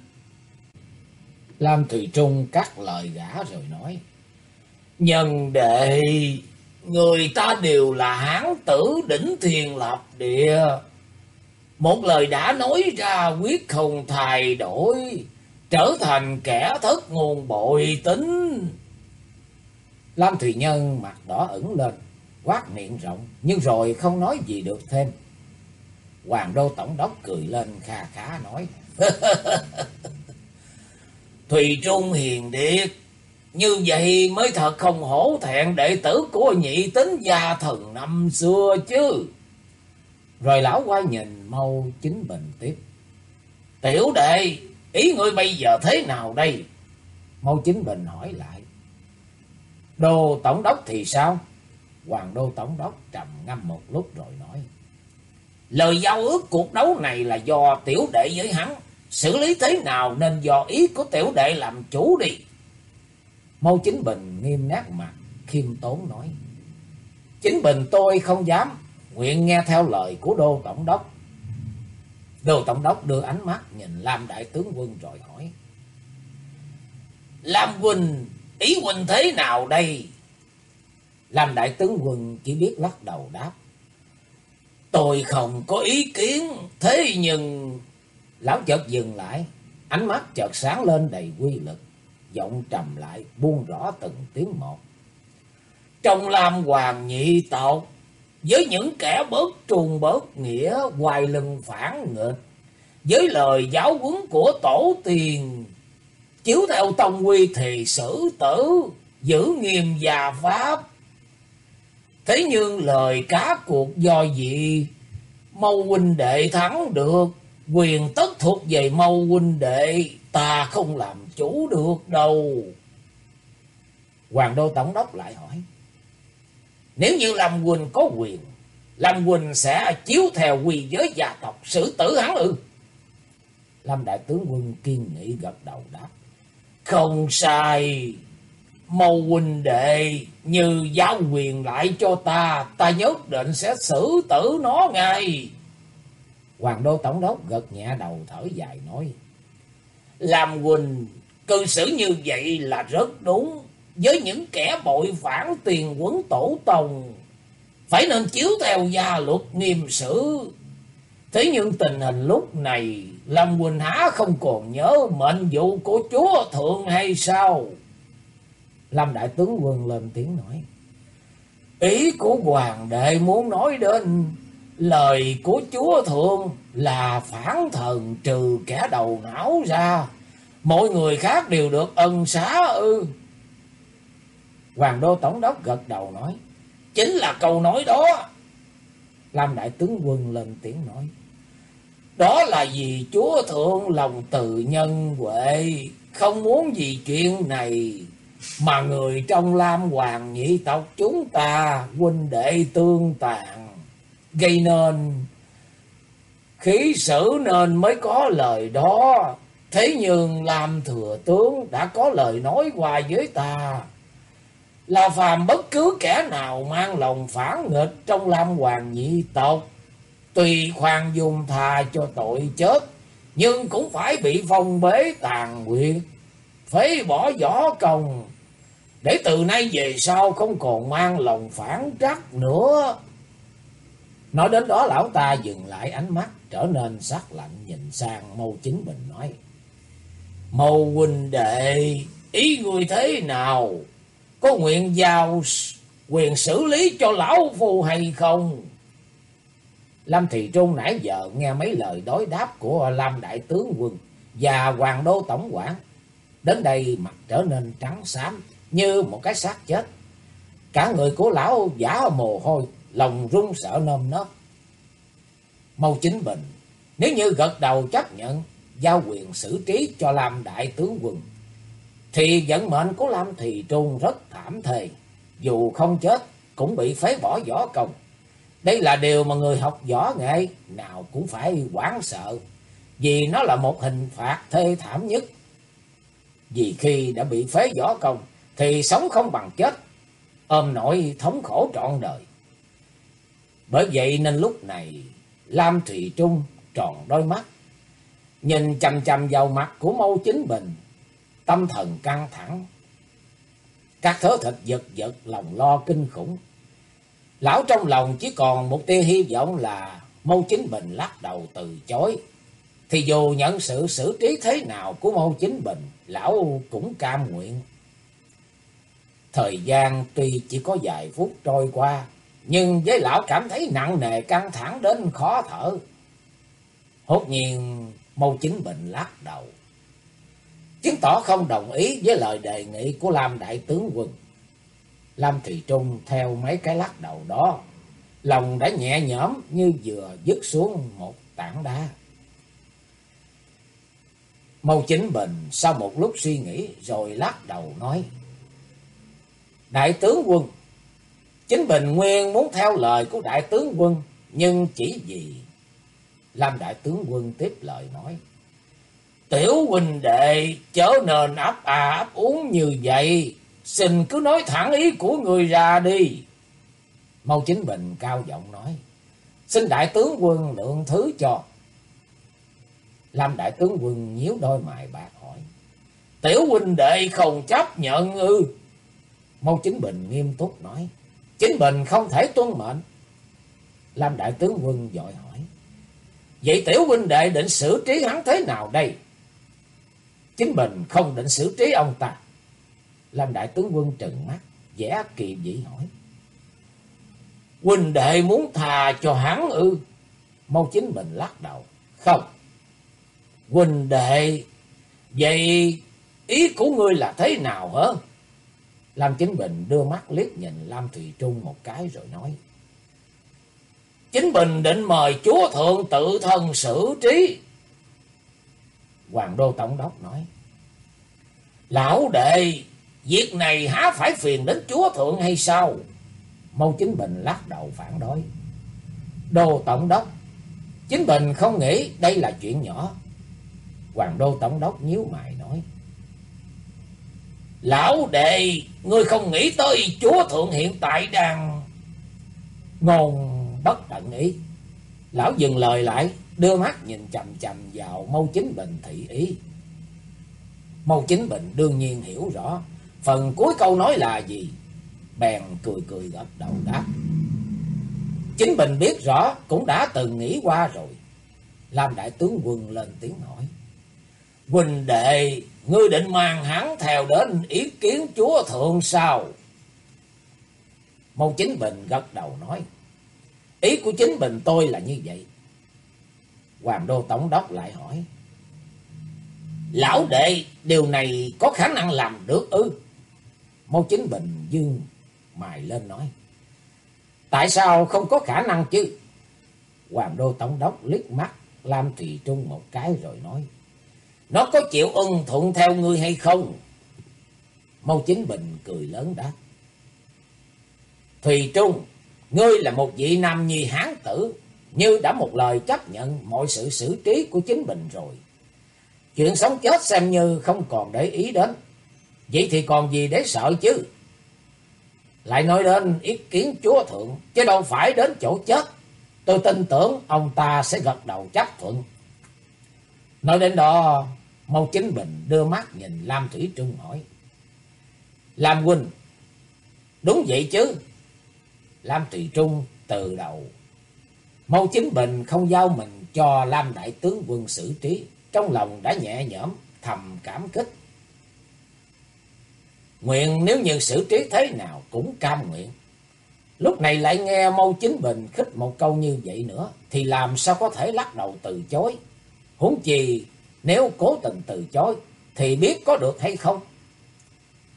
Lam Thùy Trung cắt lời gã rồi nói. Nhân đệ, người ta đều là hán tử đỉnh thiền lập địa. Một lời đã nói ra quyết không thay đổi, trở thành kẻ thất nguồn bội tính. Lam Thùy Nhân mặt đỏ ửng lên, quát miệng rộng, nhưng rồi không nói gì được thêm. Hoàng đô tổng đốc cười lên kha khá nói. [LAUGHS] Thùy Trung hiền điệt, như vậy mới thật không hổ thẹn đệ tử của nhị tính gia thần năm xưa chứ. Rồi lão qua nhìn mau chính bình tiếp. Tiểu đệ, ý ngươi bây giờ thế nào đây? Mau chính bình hỏi lại. Đô tổng đốc thì sao? Hoàng đô tổng đốc trầm ngâm một lúc rồi nói. Lời giao ước cuộc đấu này là do tiểu đệ với hắn. Xử lý thế nào nên do ý của tiểu đệ làm chủ đi. Mâu Chính Bình nghiêm nét mặt, khiêm tốn nói. Chính Bình tôi không dám, nguyện nghe theo lời của Đô Tổng đốc. Đô Tổng đốc đưa ánh mắt nhìn Lam Đại tướng quân rồi hỏi. Lam Huynh, ý Huynh thế nào đây? Lam Đại tướng quân chỉ biết lắc đầu đáp. Tôi không có ý kiến, thế nhưng... Lão chợt dừng lại, ánh mắt chợt sáng lên đầy quy lực, giọng trầm lại, buông rõ từng tiếng một. Trong Lam Hoàng nhị tộc, với những kẻ bớt trùng bớt nghĩa, hoài lưng phản nghịch, với lời giáo huấn của tổ tiền, chiếu theo tông quy thì xử tử, giữ nghiêm gia pháp. Thế nhưng lời cá cuộc do gì Mâu huynh đệ thắng được, quyền tất thuộc về mâu huynh đệ, ta không làm chủ được đâu. Hoàng đô tổng đốc lại hỏi. Nếu như Lâm Quỳnh có quyền, Lâm Quỳnh sẽ chiếu theo quy giới gia tộc xử tử hắn ư? Lâm Đại Tướng Quân kiên nghị gật đầu đáp. Không sai, mâu huynh đệ như giáo quyền lại cho ta, ta nhất định sẽ xử tử nó ngay. Hoàng đô tổng đốc gật nhẹ đầu thở dài nói. Làm huynh cư xử như vậy là rất đúng. Với những kẻ bội phản tiền quấn tổ tông, phải nên chiếu theo gia luật nghiêm xử. Thế nhưng tình hình lúc này, Lâm Quỳnh Há không còn nhớ mệnh vụ của chúa thượng hay sao? Lâm Đại Tướng Quân lên tiếng nói. Ý của Hoàng đệ muốn nói đến lời của Chúa Thượng là phản thần trừ kẻ đầu não ra. Mọi người khác đều được ân xá ư. Hoàng Đô Tổng đốc gật đầu nói. Chính là câu nói đó. Lam Đại Tướng Quân lên tiếng nói. Đó là vì Chúa Thượng lòng từ nhân huệ, không muốn gì chuyện này mà người trong Lam Hoàng nhị tộc chúng ta huynh đệ tương tàn, gây nên khí sử nên mới có lời đó. Thế nhưng làm Thừa Tướng đã có lời nói qua với ta. Là phàm bất cứ kẻ nào mang lòng phản nghịch trong Lam Hoàng nhị tộc. tùy khoan dung tha cho tội chết, nhưng cũng phải bị phong bế tàn nguyện, phế bỏ võ công, để từ nay về sau không còn mang lòng phản trắc nữa. Nói đến đó lão ta dừng lại ánh mắt trở nên sắc lạnh nhìn sang Mâu Chính Bình nói. Mâu huynh đệ, ý người thế nào? Có nguyện giao quyền xử lý cho lão phu hay không? Lâm Thị Trung nãy giờ nghe mấy lời đối đáp của Lâm Đại Tướng Quân và Hoàng Đô Tổng quản. Đến đây mặt trở nên trắng xám, như một cái xác chết. Cả người của lão giả mồ hôi, lòng run sợ nơm nớp. Mâu Chính Bình, nếu như gật đầu chấp nhận giao quyền xử trí cho Lam Đại Tướng Quân, thì vận mệnh của Lam Thị Trung rất thảm thề, dù không chết cũng bị phế bỏ võ công. Đây là điều mà người học võ nghệ nào cũng phải quán sợ, vì nó là một hình phạt thê thảm nhất. Vì khi đã bị phế võ công, thì sống không bằng chết, ôm nỗi thống khổ trọn đời. Bởi vậy nên lúc này Lam Thùy Trung tròn đôi mắt, nhìn chầm chầm vào mặt của Mâu Chính Bình, tâm thần căng thẳng. Các thớ thịt giật giật lòng lo kinh khủng. Lão trong lòng chỉ còn một tia hy vọng là Mâu Chính Bình lắc đầu từ chối. Thì dù nhận sự xử trí thế nào của Mâu Chính Bình, lão cũng cam nguyện. Thời gian tuy chỉ có vài phút trôi qua, nhưng với lão cảm thấy nặng nề căng thẳng đến khó thở. Hốt nhiên Mâu Chính Bình lắc đầu. Chứng tỏ không đồng ý với lời đề nghị của Lam Đại Tướng Quân. Lam Thị Trung theo mấy cái lắc đầu đó, lòng đã nhẹ nhõm như vừa dứt xuống một tảng đá. Mâu Chính Bình sau một lúc suy nghĩ rồi lắc đầu nói. Đại tướng quân, chính Bình Nguyên muốn theo lời của đại tướng quân, nhưng chỉ vì... Lam đại tướng quân tiếp lời nói. Tiểu huynh đệ chớ nên áp à áp uống như vậy, xin cứ nói thẳng ý của người ra đi. Mâu Chính Bình cao giọng nói, xin đại tướng quân lượng thứ cho. Lam đại tướng quân nhíu đôi mày bạc hỏi, tiểu huynh đệ không chấp nhận ư? Mâu Chính Bình nghiêm túc nói. Chính Bình không thể tuân mệnh. Lam đại tướng quân dội hỏi. Vậy tiểu huynh đệ định xử trí hắn thế nào đây? Chính mình không định xử trí ông ta. làm đại tướng quân trừng mắt, vẻ kỳ dị hỏi. Huynh đệ muốn thà cho hắn ư? Mâu chính mình lắc đầu. Không. Huynh đệ, vậy ý của ngươi là thế nào hả? Lam Chính Bình đưa mắt liếc nhìn Lam Thùy Trung một cái rồi nói. Chính Bình định mời chúa thượng tự thân xử trí. Hoàng đô tổng đốc nói. Lão đệ, việc này há phải phiền đến chúa thượng hay sao? Mâu Chính Bình lắc đầu phản đối. Đô tổng đốc, Chính Bình không nghĩ đây là chuyện nhỏ. Hoàng đô tổng đốc nhíu mày nói. Lão đệ, ngươi không nghĩ tới chúa thượng hiện tại đang... Ngôn bất tận ý. Lão dừng lời lại, đưa mắt nhìn chầm chầm vào mâu chính bình thị ý. Mâu chính bình đương nhiên hiểu rõ, phần cuối câu nói là gì. Bèn cười cười gật đầu đáp. Chính bình biết rõ, cũng đã từng nghĩ qua rồi. Lam đại tướng quân lên tiếng hỏi. Quỳnh đệ, ngươi định mang hắn theo đến ý kiến chúa thượng sao? Mâu chính bình gật đầu nói. Ý của chính bình tôi là như vậy. Hoàng đô tổng đốc lại hỏi. Lão đệ, điều này có khả năng làm được ư? Mâu chính bình dương mài lên nói. Tại sao không có khả năng chứ? Hoàng đô tổng đốc liếc mắt Lam Trì Trung một cái rồi nói. Nó có chịu ưng thuận theo ngươi hay không? Mâu Chính Bình cười lớn đáp. Thùy Trung, ngươi là một vị nam nhi hán tử, như đã một lời chấp nhận mọi sự xử trí của chính mình rồi. Chuyện sống chết xem như không còn để ý đến. Vậy thì còn gì để sợ chứ? Lại nói đến ý kiến chúa thượng, chứ đâu phải đến chỗ chết. Tôi tin tưởng ông ta sẽ gật đầu chấp thuận. Nói đến đó, Mâu Chính Bình đưa mắt nhìn Lam Thủy Trung hỏi. Lam huynh, đúng vậy chứ? Lam Thủy Trung từ đầu. Mâu Chính Bình không giao mình cho Lam Đại Tướng quân xử trí. Trong lòng đã nhẹ nhõm, thầm cảm kích. Nguyện nếu như xử trí thế nào cũng cam nguyện. Lúc này lại nghe Mâu Chính Bình khích một câu như vậy nữa, thì làm sao có thể lắc đầu từ chối. Huống chi nếu cố tình từ chối thì biết có được hay không.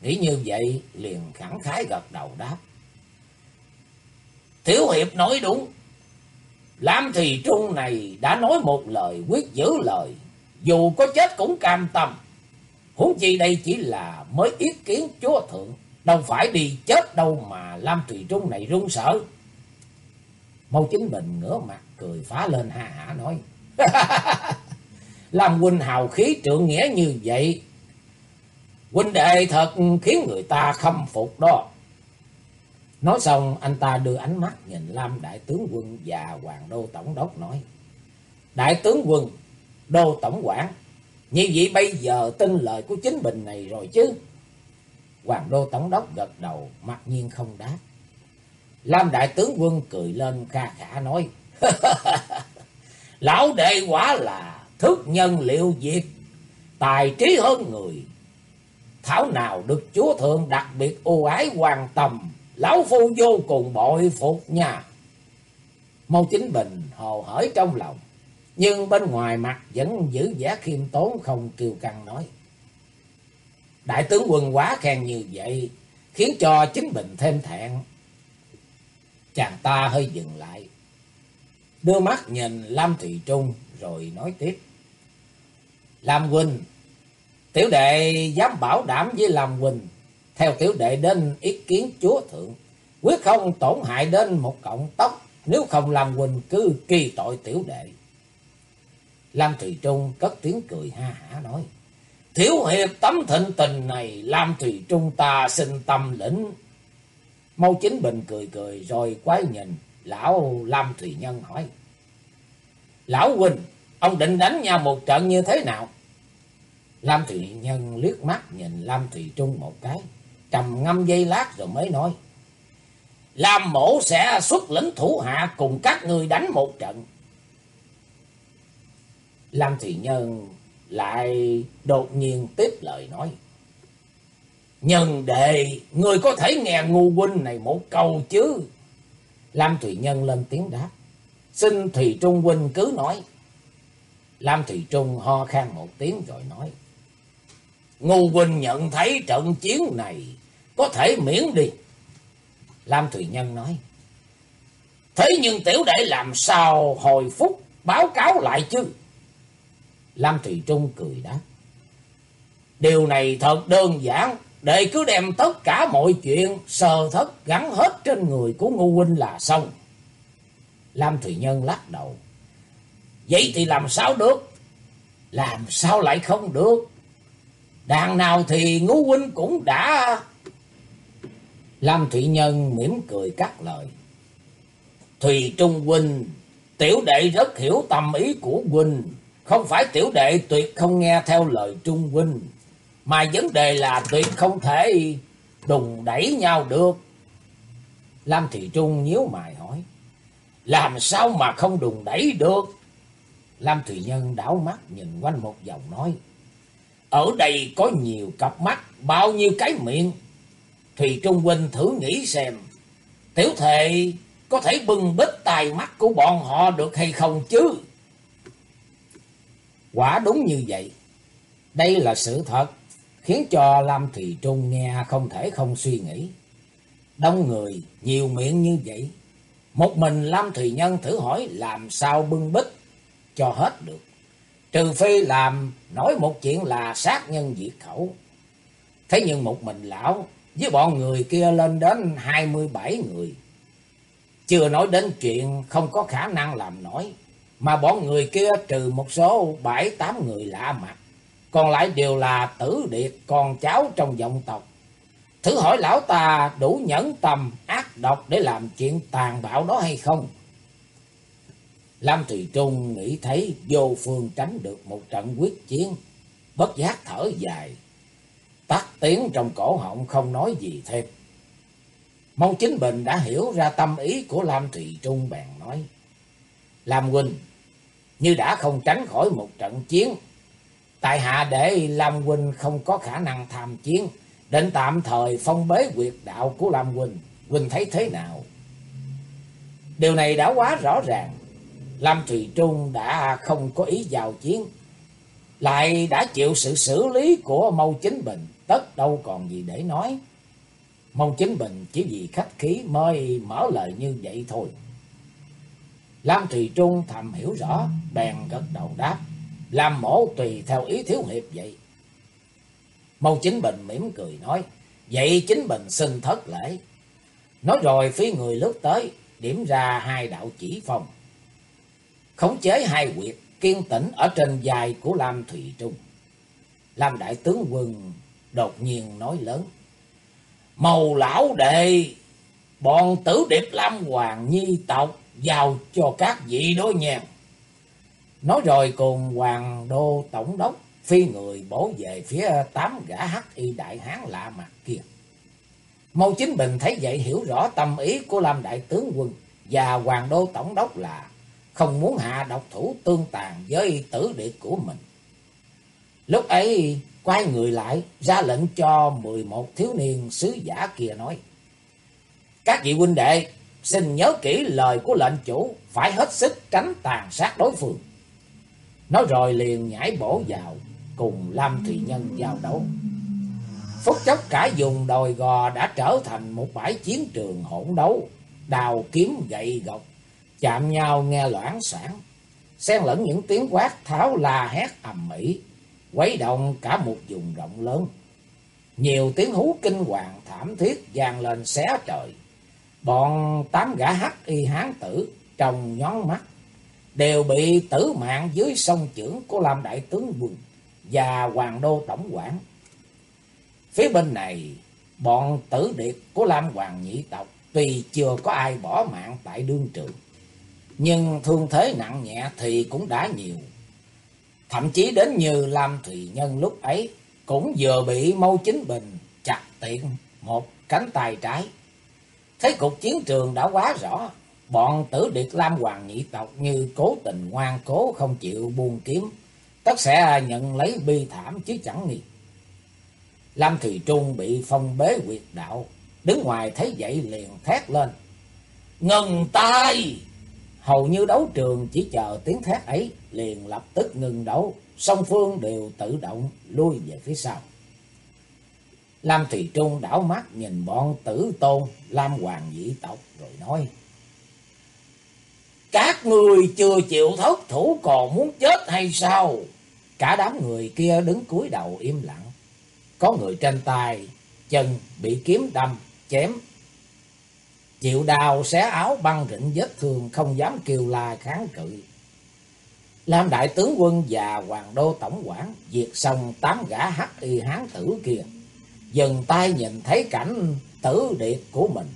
Nghĩ như vậy liền khẳng khái gật đầu đáp. Thiếu hiệp nói đúng. Lam thì trung này đã nói một lời, quyết giữ lời. Dù có chết cũng cam tâm. Huống chi đây chỉ là mới ý kiến chúa thượng. Đâu phải đi chết đâu mà Lam Thùy Trung này run sợ. Mâu Chính Bình ngửa mặt cười phá lên ha hả nói. [LAUGHS] Làm huynh hào khí trượng nghĩa như vậy. Huynh đệ thật khiến người ta khâm phục đó. Nói xong anh ta đưa ánh mắt nhìn Lam Đại tướng quân và Hoàng Đô Tổng đốc nói. Đại tướng quân, Đô Tổng quản, như vậy bây giờ tin lời của chính bình này rồi chứ. Hoàng Đô Tổng đốc gật đầu, mặc nhiên không đáp. Lam Đại tướng quân cười lên kha khả nói. [LAUGHS] Lão đệ quả là thức nhân liệu diệt tài trí hơn người. Thảo nào được chúa thượng đặc biệt ưu ái quan tâm, lão phu vô cùng bội phục nha. Mâu Chính Bình hồ hởi trong lòng, nhưng bên ngoài mặt vẫn giữ vẻ khiêm tốn không kiêu căng nói. Đại tướng quân quá khen như vậy, khiến cho chính Bình thêm thẹn. Chàng ta hơi dừng lại, đưa mắt nhìn Lam thị Trung rồi nói tiếp. Lam Huynh, tiểu đệ dám bảo đảm với Lam Huynh, theo tiểu đệ đến ý kiến chúa thượng, quyết không tổn hại đến một cọng tóc, nếu không làm quỳnh cứ kỳ tội tiểu đệ. Lam Thùy Trung cất tiếng cười ha hả nói, Thiếu hiệp tấm thịnh tình này, Lam Thùy Trung ta xin tâm lĩnh. Mâu Chính Bình cười cười rồi quái nhìn, lão Lam Thùy Nhân hỏi. Lão quỳnh Ông định đánh nhau một trận như thế nào? Lam Thủy Nhân liếc mắt nhìn Lam Thủy Trung một cái. Trầm ngâm dây lát rồi mới nói. làm mổ sẽ xuất lĩnh thủ hạ cùng các ngươi đánh một trận. Lam Thị Nhân lại đột nhiên tiếp lời nói. Nhân đệ, người có thể nghe ngu huynh này một câu chứ. Lam Thủy Nhân lên tiếng đáp. Xin thủy Trung huynh cứ nói. Lam Thủy Trung ho khan một tiếng rồi nói. Ngu huynh nhận thấy trận chiến này có thể miễn đi. Lam Thủy Nhân nói. Thế nhưng tiểu đệ làm sao hồi phúc báo cáo lại chứ? Lam Thủy Trung cười đáp. Điều này thật đơn giản. Đệ cứ đem tất cả mọi chuyện sờ thất gắn hết trên người của Ngô Huynh là xong. Lam Thủy Nhân lắc đầu. Vậy thì làm sao được? Làm sao lại không được? Đàn nào thì Ngô Huynh cũng đã... Lam Thủy Nhân mỉm cười cắt lời. Thùy Trung Huynh, tiểu đệ rất hiểu tâm ý của Huynh. Không phải tiểu đệ tuyệt không nghe theo lời Trung Huynh. Mà vấn đề là tuyệt không thể đùng đẩy nhau được. Lam Thị Trung nhíu mày hỏi. Làm sao mà không đùng đẩy được? Lam Thùy Nhân đảo mắt nhìn quanh một vòng nói. Ở đây có nhiều cặp mắt, bao nhiêu cái miệng. Thùy Trung Huynh thử nghĩ xem. Tiểu thệ có thể bưng bít tài mắt của bọn họ được hay không chứ? Quả đúng như vậy. Đây là sự thật, khiến cho Lam Thùy Trung nghe không thể không suy nghĩ. Đông người, nhiều miệng như vậy. Một mình Lam Thùy Nhân thử hỏi làm sao bưng bít cho hết được. Trừ phi làm nói một chuyện là sát nhân diệt khẩu. Thế nhưng một mình lão với bọn người kia lên đến 27 người. Chưa nói đến chuyện không có khả năng làm nổi. Mà bọn người kia trừ một số bảy tám người lạ mặt. Còn lại đều là tử điệt con cháu trong dòng tộc. Thử hỏi lão ta đủ nhẫn tâm, ác độc để làm chuyện tàn bạo đó hay không? Lam Thùy Trung nghĩ thấy vô phương tránh được một trận quyết chiến. Bất giác thở dài. Tắt tiếng trong cổ họng không nói gì thêm. Mong Chính Bình đã hiểu ra tâm ý của Lam Thùy Trung bèn nói. Lam Huynh, như đã không tránh khỏi một trận chiến. Tại hạ để Lam Huynh không có khả năng tham chiến, định tạm thời phong bế quyệt đạo của Lam Huynh. Huynh thấy thế nào? Điều này đã quá rõ ràng. Lam Thùy Trung đã không có ý vào chiến, lại đã chịu sự xử lý của Mâu Chính Bình, tất đâu còn gì để nói. Mâu Chính Bình chỉ vì khách khí mới mở lời như vậy thôi. Lam Thùy Trung thầm hiểu rõ, bèn gật đầu đáp, làm mổ tùy theo ý thiếu hiệp vậy. Mâu Chính Bình mỉm cười nói, vậy Chính Bình xin thất lễ. Nói rồi phía người lướt tới, điểm ra hai đạo chỉ phong. Khống chế hai quyệt, kiên tĩnh ở trên dài của Lam Thùy Trung. Lam Đại Tướng Quân đột nhiên nói lớn. Màu lão đệ, bọn tử điệp Lam Hoàng Nhi tộc giao cho các vị đó nha. Nói rồi cùng Hoàng Đô Tổng đốc phi người bổ về phía tám gã hắc y đại hán lạ mặt kia. Mâu Chính Bình thấy vậy hiểu rõ tâm ý của Lam Đại Tướng Quân và Hoàng Đô Tổng đốc là không muốn hạ độc thủ tương tàn với tử địa của mình. Lúc ấy quay người lại ra lệnh cho 11 thiếu niên sứ giả kia nói. Các vị huynh đệ xin nhớ kỹ lời của lệnh chủ phải hết sức tránh tàn sát đối phương. Nói rồi liền nhảy bổ vào cùng Lam thị Nhân giao đấu. Phút chốc cả vùng đồi gò đã trở thành một bãi chiến trường hỗn đấu, đào kiếm gậy gộc, chạm nhau nghe loãng soảng, xen lẫn những tiếng quát tháo la hét ầm ĩ, quấy động cả một vùng rộng lớn. Nhiều tiếng hú kinh hoàng thảm thiết vang lên xé trời. Bọn tám gã hắc y hán tử trong nhón mắt đều bị tử mạng dưới sông trưởng của Lam Đại Tướng Quân và Hoàng Đô Tổng quản. Phía bên này, bọn tử điệt của Lam Hoàng Nhị Tộc tuy chưa có ai bỏ mạng tại đương trường, nhưng thương thế nặng nhẹ thì cũng đã nhiều. Thậm chí đến như Lam Thùy Nhân lúc ấy cũng vừa bị Mâu Chính Bình chặt tiện một cánh tay trái. Thấy cục chiến trường đã quá rõ, bọn tử điệt Lam Hoàng nhị tộc như cố tình ngoan cố không chịu buông kiếm, tất sẽ nhận lấy bi thảm chứ chẳng nghi. Lam Thùy Trung bị phong bế quyệt đạo, đứng ngoài thấy vậy liền thét lên. Ngừng tay! Hầu như đấu trường chỉ chờ tiếng thét ấy, liền lập tức ngừng đấu, song phương đều tự động lui về phía sau. Lam thị Trung đảo mắt nhìn bọn tử tôn Lam Hoàng dị tộc rồi nói. Các người chưa chịu thất thủ còn muốn chết hay sao? Cả đám người kia đứng cúi đầu im lặng. Có người trên tay, chân bị kiếm đâm, chém. Chịu đào xé áo băng rịnh vết thương không dám kêu la kháng cự. làm đại tướng quân và hoàng đô tổng quản diệt xong tám gã hắc y hán tử kia dừng tay nhìn thấy cảnh tử điệt của mình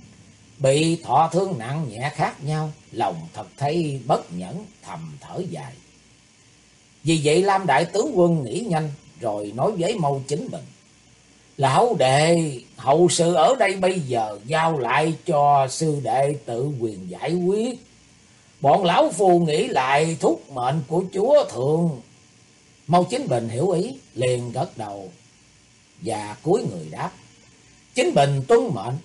bị thọ thương nặng nhẹ khác nhau, lòng thật thấy bất nhẫn thầm thở dài. Vì vậy Lam đại tướng quân nghĩ nhanh rồi nói với Mâu Chính Bình: "Lão đệ, hậu sự ở đây bây giờ giao lại cho sư đệ tự quyền giải quyết. Bọn lão phu nghĩ lại thúc mệnh của chúa thượng." mau Chính Bình hiểu ý, liền gật đầu và cúi người đáp. Chính Bình tuân mệnh.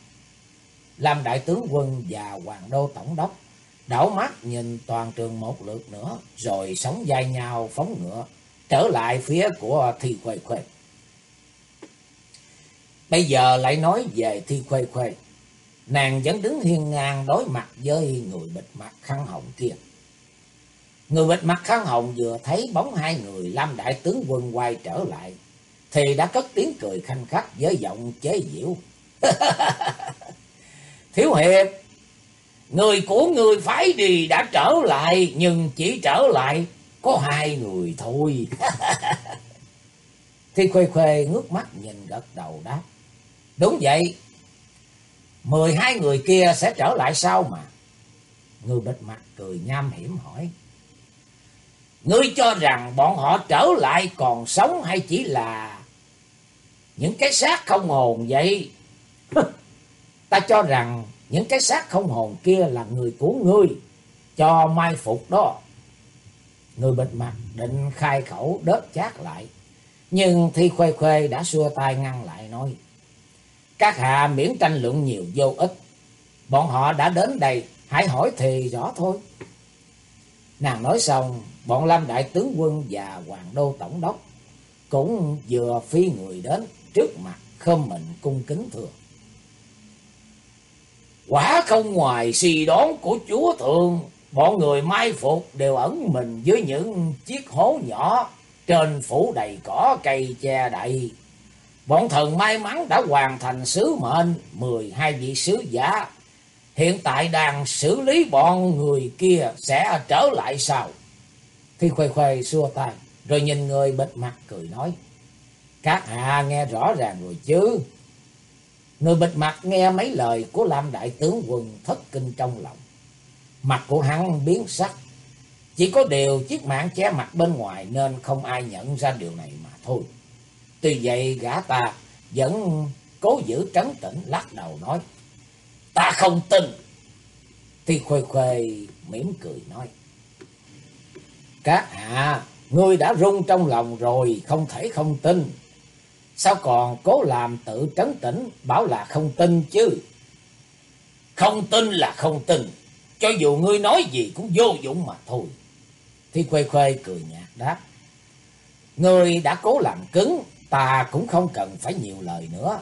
Làm đại tướng quân và hoàng đô tổng đốc. Đảo mắt nhìn toàn trường một lượt nữa. Rồi sống dài nhau phóng ngựa. Trở lại phía của Thi Khuê Khuê. Bây giờ lại nói về Thi Khuê Khuê. Nàng vẫn đứng hiên ngang đối mặt với người bịt mặt khăn hồng kia. Người bịt mặt khăn hồng vừa thấy bóng hai người Lam đại tướng quân quay trở lại thì đã cất tiếng cười khanh khách với giọng chế diễu. [LAUGHS] Thiếu hiệp, người của người phái đi đã trở lại, nhưng chỉ trở lại có hai người thôi. [LAUGHS] Thi Khuê Khuê ngước mắt nhìn gật đầu đáp. Đúng vậy, mười hai người kia sẽ trở lại sao mà? Người bịt mặt cười nham hiểm hỏi. Ngươi cho rằng bọn họ trở lại còn sống hay chỉ là những cái xác không hồn vậy. [LAUGHS] Ta cho rằng những cái xác không hồn kia là người của ngươi, cho mai phục đó. Người bịt mặt định khai khẩu đớt chát lại, nhưng Thi Khuê Khuê đã xua tay ngăn lại nói. Các hạ miễn tranh luận nhiều vô ích, bọn họ đã đến đây, hãy hỏi thì rõ thôi. Nàng nói xong, bọn Lam Đại Tướng Quân và Hoàng Đô Tổng Đốc cũng vừa phi người đến trước mặt khâm mình cung kính thường. Quả không ngoài suy đoán của chúa thượng, bọn người mai phục đều ẩn mình dưới những chiếc hố nhỏ, trên phủ đầy cỏ cây che đậy. Bọn thần may mắn đã hoàn thành sứ mệnh mười hai vị sứ giả. Hiện tại đang xử lý bọn người kia sẽ trở lại sau. Thi khuê khuê xua tay, rồi nhìn người bịt mặt cười nói. Các hạ nghe rõ ràng rồi chứ. Người bịt mặt nghe mấy lời của Lam Đại Tướng Quân thất kinh trong lòng. Mặt của hắn biến sắc. Chỉ có điều chiếc mạng che mặt bên ngoài nên không ai nhận ra điều này mà thôi. Tuy vậy gã ta vẫn cố giữ trấn tĩnh lắc đầu nói. Ta không tin. Thì khuê khuê mỉm cười nói. Các hạ, ngươi đã rung trong lòng rồi, không thể không tin. Sao còn cố làm tự trấn tĩnh, bảo là không tin chứ. Không tin là không tin, cho dù ngươi nói gì cũng vô dụng mà thôi. Thi Khuê Khuê cười nhạt đáp. Ngươi đã cố làm cứng, ta cũng không cần phải nhiều lời nữa.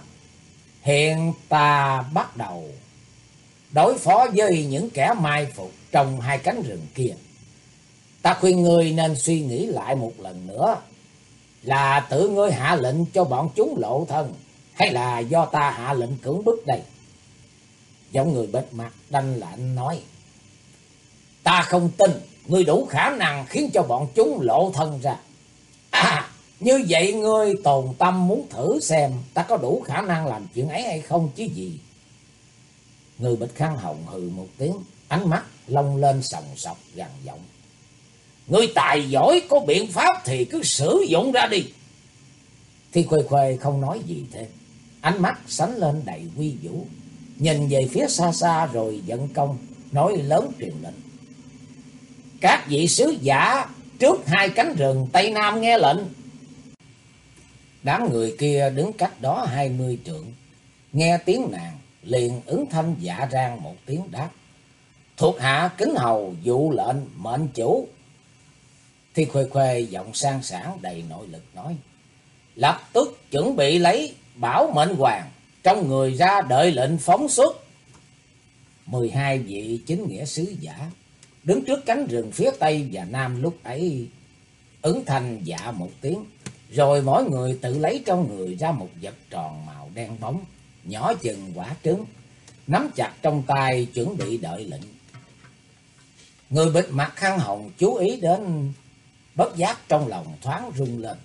Hiện ta bắt đầu đối phó với những kẻ mai phục trong hai cánh rừng kia. Ta khuyên ngươi nên suy nghĩ lại một lần nữa là tự ngươi hạ lệnh cho bọn chúng lộ thân, hay là do ta hạ lệnh cưỡng bức đây? Giọng người bịt mặt đanh lạnh nói, ta không tin ngươi đủ khả năng khiến cho bọn chúng lộ thân ra. À, như vậy ngươi tồn tâm muốn thử xem ta có đủ khả năng làm chuyện ấy hay không chứ gì. Người bịch khăn hồng hừ một tiếng, ánh mắt long lên sòng sọc gằn giọng. Ngươi tài giỏi có biện pháp thì cứ sử dụng ra đi. Thi Khuê Khuê không nói gì thêm. Ánh mắt sánh lên đầy quy vũ. nhìn về phía xa xa rồi giận công, nói lớn truyền lệnh. Các vị sứ giả trước hai cánh rừng Tây Nam nghe lệnh. Đám người kia đứng cách đó hai mươi trượng, nghe tiếng nàng, liền ứng thanh dạ rang một tiếng đáp. Thuộc hạ kính hầu dụ lệnh mệnh chủ. Thi khuê khuê giọng sang sản đầy nội lực nói. Lập tức chuẩn bị lấy bảo mệnh hoàng trong người ra đợi lệnh phóng xuất. mười hai vị chính nghĩa sứ giả đứng trước cánh rừng phía tây và nam lúc ấy ứng thanh dạ một tiếng, rồi mỗi người tự lấy trong người ra một vật tròn màu đen bóng, nhỏ chừng quả trứng, nắm chặt trong tay chuẩn bị đợi lệnh. Người bịt mặt khăn hồng chú ý đến bất giác trong lòng thoáng rung lên.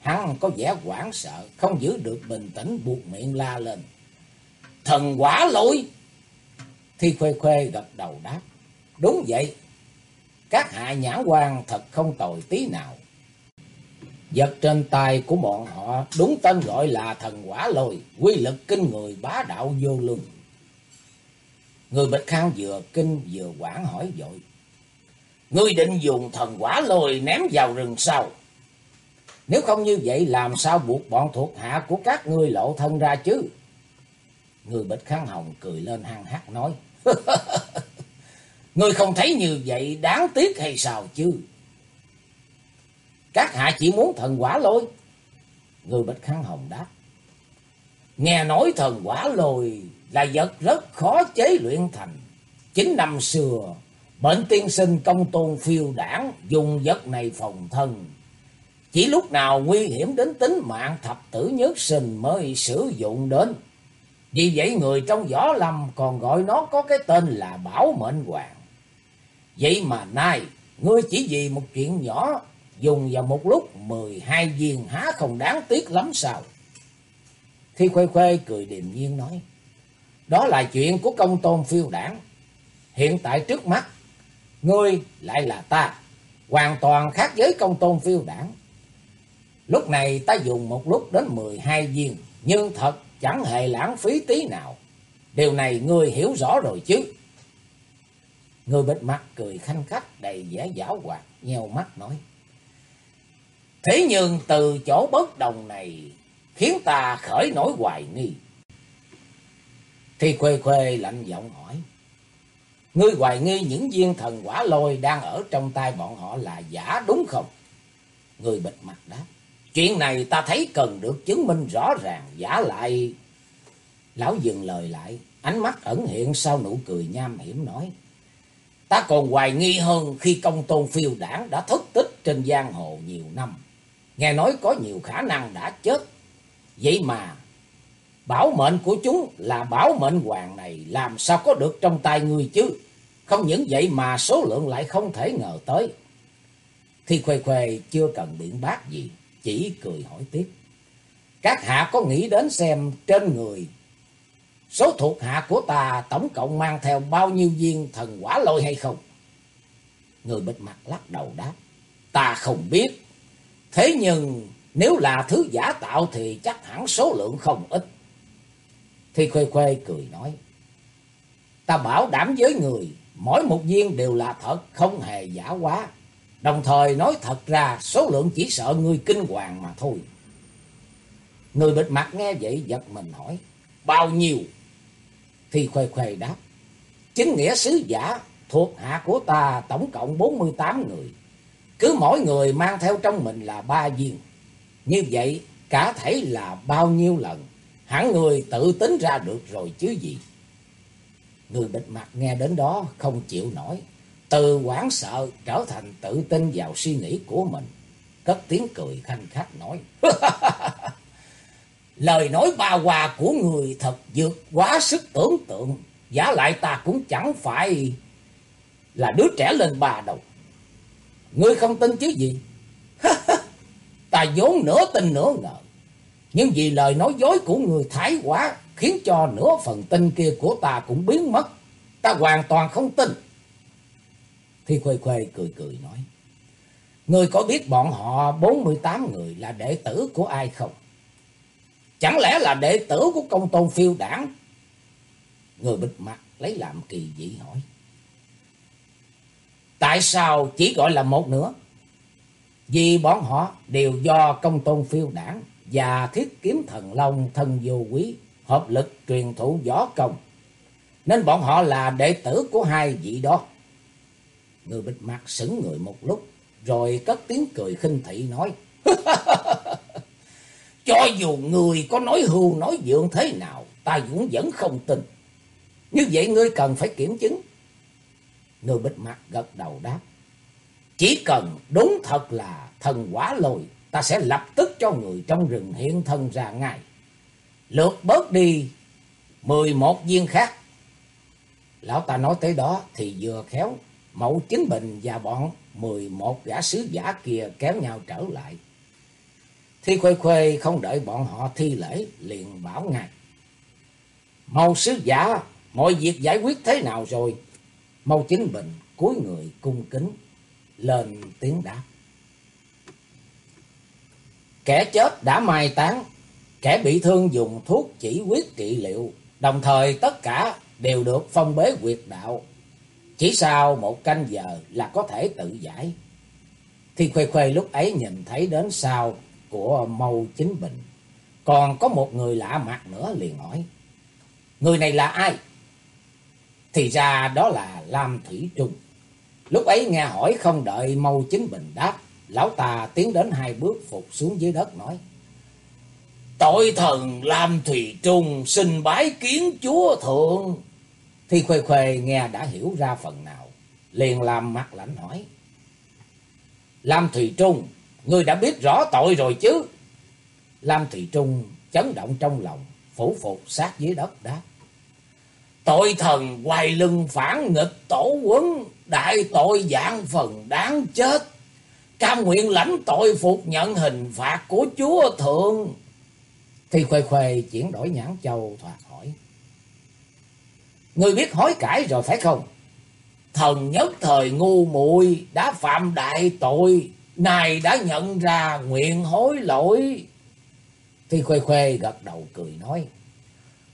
Hắn có vẻ hoảng sợ, không giữ được bình tĩnh buộc miệng la lên. Thần quả lỗi! Thi khuê khuê gật đầu đáp. Đúng vậy, các hạ nhãn quan thật không tồi tí nào. Vật trên tay của bọn họ đúng tên gọi là thần quả lôi, quy lực kinh người bá đạo vô lương. Người bịch khang vừa kinh vừa quảng hỏi dội. Ngươi định dùng thần quả lôi ném vào rừng sau. Nếu không như vậy làm sao buộc bọn thuộc hạ của các ngươi lộ thân ra chứ? Người bịch khang hồng cười lên hăng hắc nói. [LAUGHS] Ngươi không thấy như vậy đáng tiếc hay sao chứ? Các hạ chỉ muốn thần quả lôi. Người bạch khăn hồng đáp. Nghe nói thần quả lôi là vật rất khó chế luyện thành. Chính năm xưa, bệnh tiên sinh công tôn phiêu đảng dùng vật này phòng thân. Chỉ lúc nào nguy hiểm đến tính mạng thập tử nhất sinh mới sử dụng đến. Vì vậy người trong võ lâm còn gọi nó có cái tên là Bảo Mệnh Hoàng. Vậy mà nay, ngươi chỉ vì một chuyện nhỏ, dùng vào một lúc mười hai viên há không đáng tiếc lắm sao? Thi Khuê Khuê cười điềm nhiên nói, đó là chuyện của công tôn phiêu đảng. Hiện tại trước mắt, ngươi lại là ta, hoàn toàn khác với công tôn phiêu đảng. Lúc này ta dùng một lúc đến mười hai viên, nhưng thật chẳng hề lãng phí tí nào. Điều này ngươi hiểu rõ rồi chứ? Người bịt mặt cười khanh khách đầy vẻ giả hoạt, nheo mắt nói. Thế nhưng từ chỗ bất đồng này khiến ta khởi nổi hoài nghi. Thì khuê khuê lạnh giọng hỏi. Ngươi hoài nghi những viên thần quả lôi đang ở trong tay bọn họ là giả đúng không? Người bịt mặt đáp. Chuyện này ta thấy cần được chứng minh rõ ràng, giả lại. Lão dừng lời lại, ánh mắt ẩn hiện sau nụ cười nham hiểm nói. Ta còn hoài nghi hơn khi công tôn phiêu đảng đã thất tích trên giang hồ nhiều năm. Nghe nói có nhiều khả năng đã chết. Vậy mà, bảo mệnh của chúng là bảo mệnh hoàng này làm sao có được trong tay người chứ? Không những vậy mà số lượng lại không thể ngờ tới. Thì Khuê Khuê chưa cần biện bác gì, chỉ cười hỏi tiếp. Các hạ có nghĩ đến xem trên người Số thuộc hạ của ta tổng cộng mang theo bao nhiêu viên thần quả lôi hay không? Người bịt mặt lắc đầu đáp. Ta không biết. Thế nhưng nếu là thứ giả tạo thì chắc hẳn số lượng không ít. Thì Khuê Khuê cười nói. Ta bảo đảm với người, mỗi một viên đều là thật, không hề giả quá. Đồng thời nói thật ra số lượng chỉ sợ người kinh hoàng mà thôi. Người bịt mặt nghe vậy giật mình hỏi. Bao nhiêu? Thì khoe khoe đáp. Chính nghĩa sứ giả thuộc hạ của ta tổng cộng 48 người. Cứ mỗi người mang theo trong mình là ba viên. Như vậy, cả thể là bao nhiêu lần. Hẳn người tự tính ra được rồi chứ gì. Người bịt mặt nghe đến đó không chịu nổi. Từ hoảng sợ trở thành tự tin vào suy nghĩ của mình. Cất tiếng cười khanh khách nói. [LAUGHS] Lời nói ba hòa của người thật vượt quá sức tưởng tượng. Giả lại ta cũng chẳng phải là đứa trẻ lên bà đâu. Ngươi không tin chứ gì? [LAUGHS] ta vốn nửa tin nửa ngờ. Nhưng vì lời nói dối của người thái quá, khiến cho nửa phần tin kia của ta cũng biến mất. Ta hoàn toàn không tin. Thi Khuê Khuê cười cười nói. Ngươi có biết bọn họ 48 người là đệ tử của ai không? Chẳng lẽ là đệ tử của công tôn phiêu đảng? Người bịt mặt lấy làm kỳ dị hỏi. Tại sao chỉ gọi là một nữa? Vì bọn họ đều do công tôn phiêu đảng và thiết kiếm thần long thân vô quý hợp lực truyền thụ võ công. Nên bọn họ là đệ tử của hai vị đó. Người bịt mặt sững người một lúc, rồi cất tiếng cười khinh thị nói. [LAUGHS] Cho dù người có nói hưu nói dượng thế nào, ta cũng vẫn không tin. Như vậy ngươi cần phải kiểm chứng. Người bịt mặt gật đầu đáp. Chỉ cần đúng thật là thần quả lồi, ta sẽ lập tức cho người trong rừng hiện thân ra ngay. Lượt bớt đi mười một viên khác. Lão ta nói tới đó thì vừa khéo, mẫu chính bình và bọn mười một gã sứ giả kia kéo nhau trở lại. Thi Khuê Khuê không đợi bọn họ thi lễ, liền bảo ngài. Mâu sứ giả, mọi việc giải quyết thế nào rồi? Mâu chính bình, cúi người cung kính, lên tiếng đáp. Kẻ chết đã mai táng, kẻ bị thương dùng thuốc chỉ quyết trị liệu, đồng thời tất cả đều được phong bế quyệt đạo. Chỉ sau một canh giờ là có thể tự giải. Thì Khuê Khuê lúc ấy nhìn thấy đến sau của Mâu Chính Bình. Còn có một người lạ mặt nữa liền hỏi. Người này là ai? Thì ra đó là Lam Thủy Trung. Lúc ấy nghe hỏi không đợi Mâu Chính Bình đáp. Lão ta tiến đến hai bước phục xuống dưới đất nói. Tội thần Lam Thủy Trung xin bái kiến chúa thượng. Thì Khuê Khuê nghe đã hiểu ra phần nào. Liền làm mặt lạnh hỏi. Lam Thủy Trung, ngươi đã biết rõ tội rồi chứ? Lam Thủy Trung chấn động trong lòng, phủ phục sát dưới đất đáp. Tội thần hoài lưng phản nghịch tổ quấn, đại tội dạng phần đáng chết. Cam nguyện lãnh tội phục nhận hình phạt của chúa thượng. Thì khuê khuê chuyển đổi nhãn châu thoạt hỏi. Người biết hối cải rồi phải không? Thần nhất thời ngu muội đã phạm đại tội, này đã nhận ra nguyện hối lỗi. Thì khuê khuê gật đầu cười nói.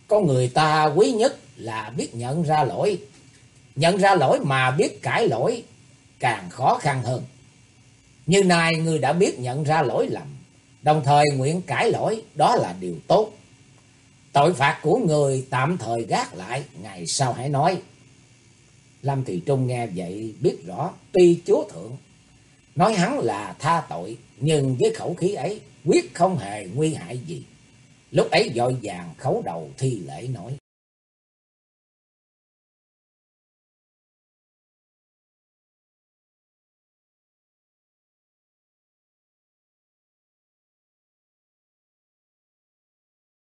có người ta quý nhất là biết nhận ra lỗi. Nhận ra lỗi mà biết cải lỗi càng khó khăn hơn. Như nay người đã biết nhận ra lỗi lầm, đồng thời nguyện cải lỗi, đó là điều tốt. Tội phạt của người tạm thời gác lại, ngày sau hãy nói. Lâm Thị Trung nghe vậy biết rõ, tuy chúa thượng nói hắn là tha tội, nhưng với khẩu khí ấy quyết không hề nguy hại gì. Lúc ấy dội vàng khấu đầu thi lễ nói.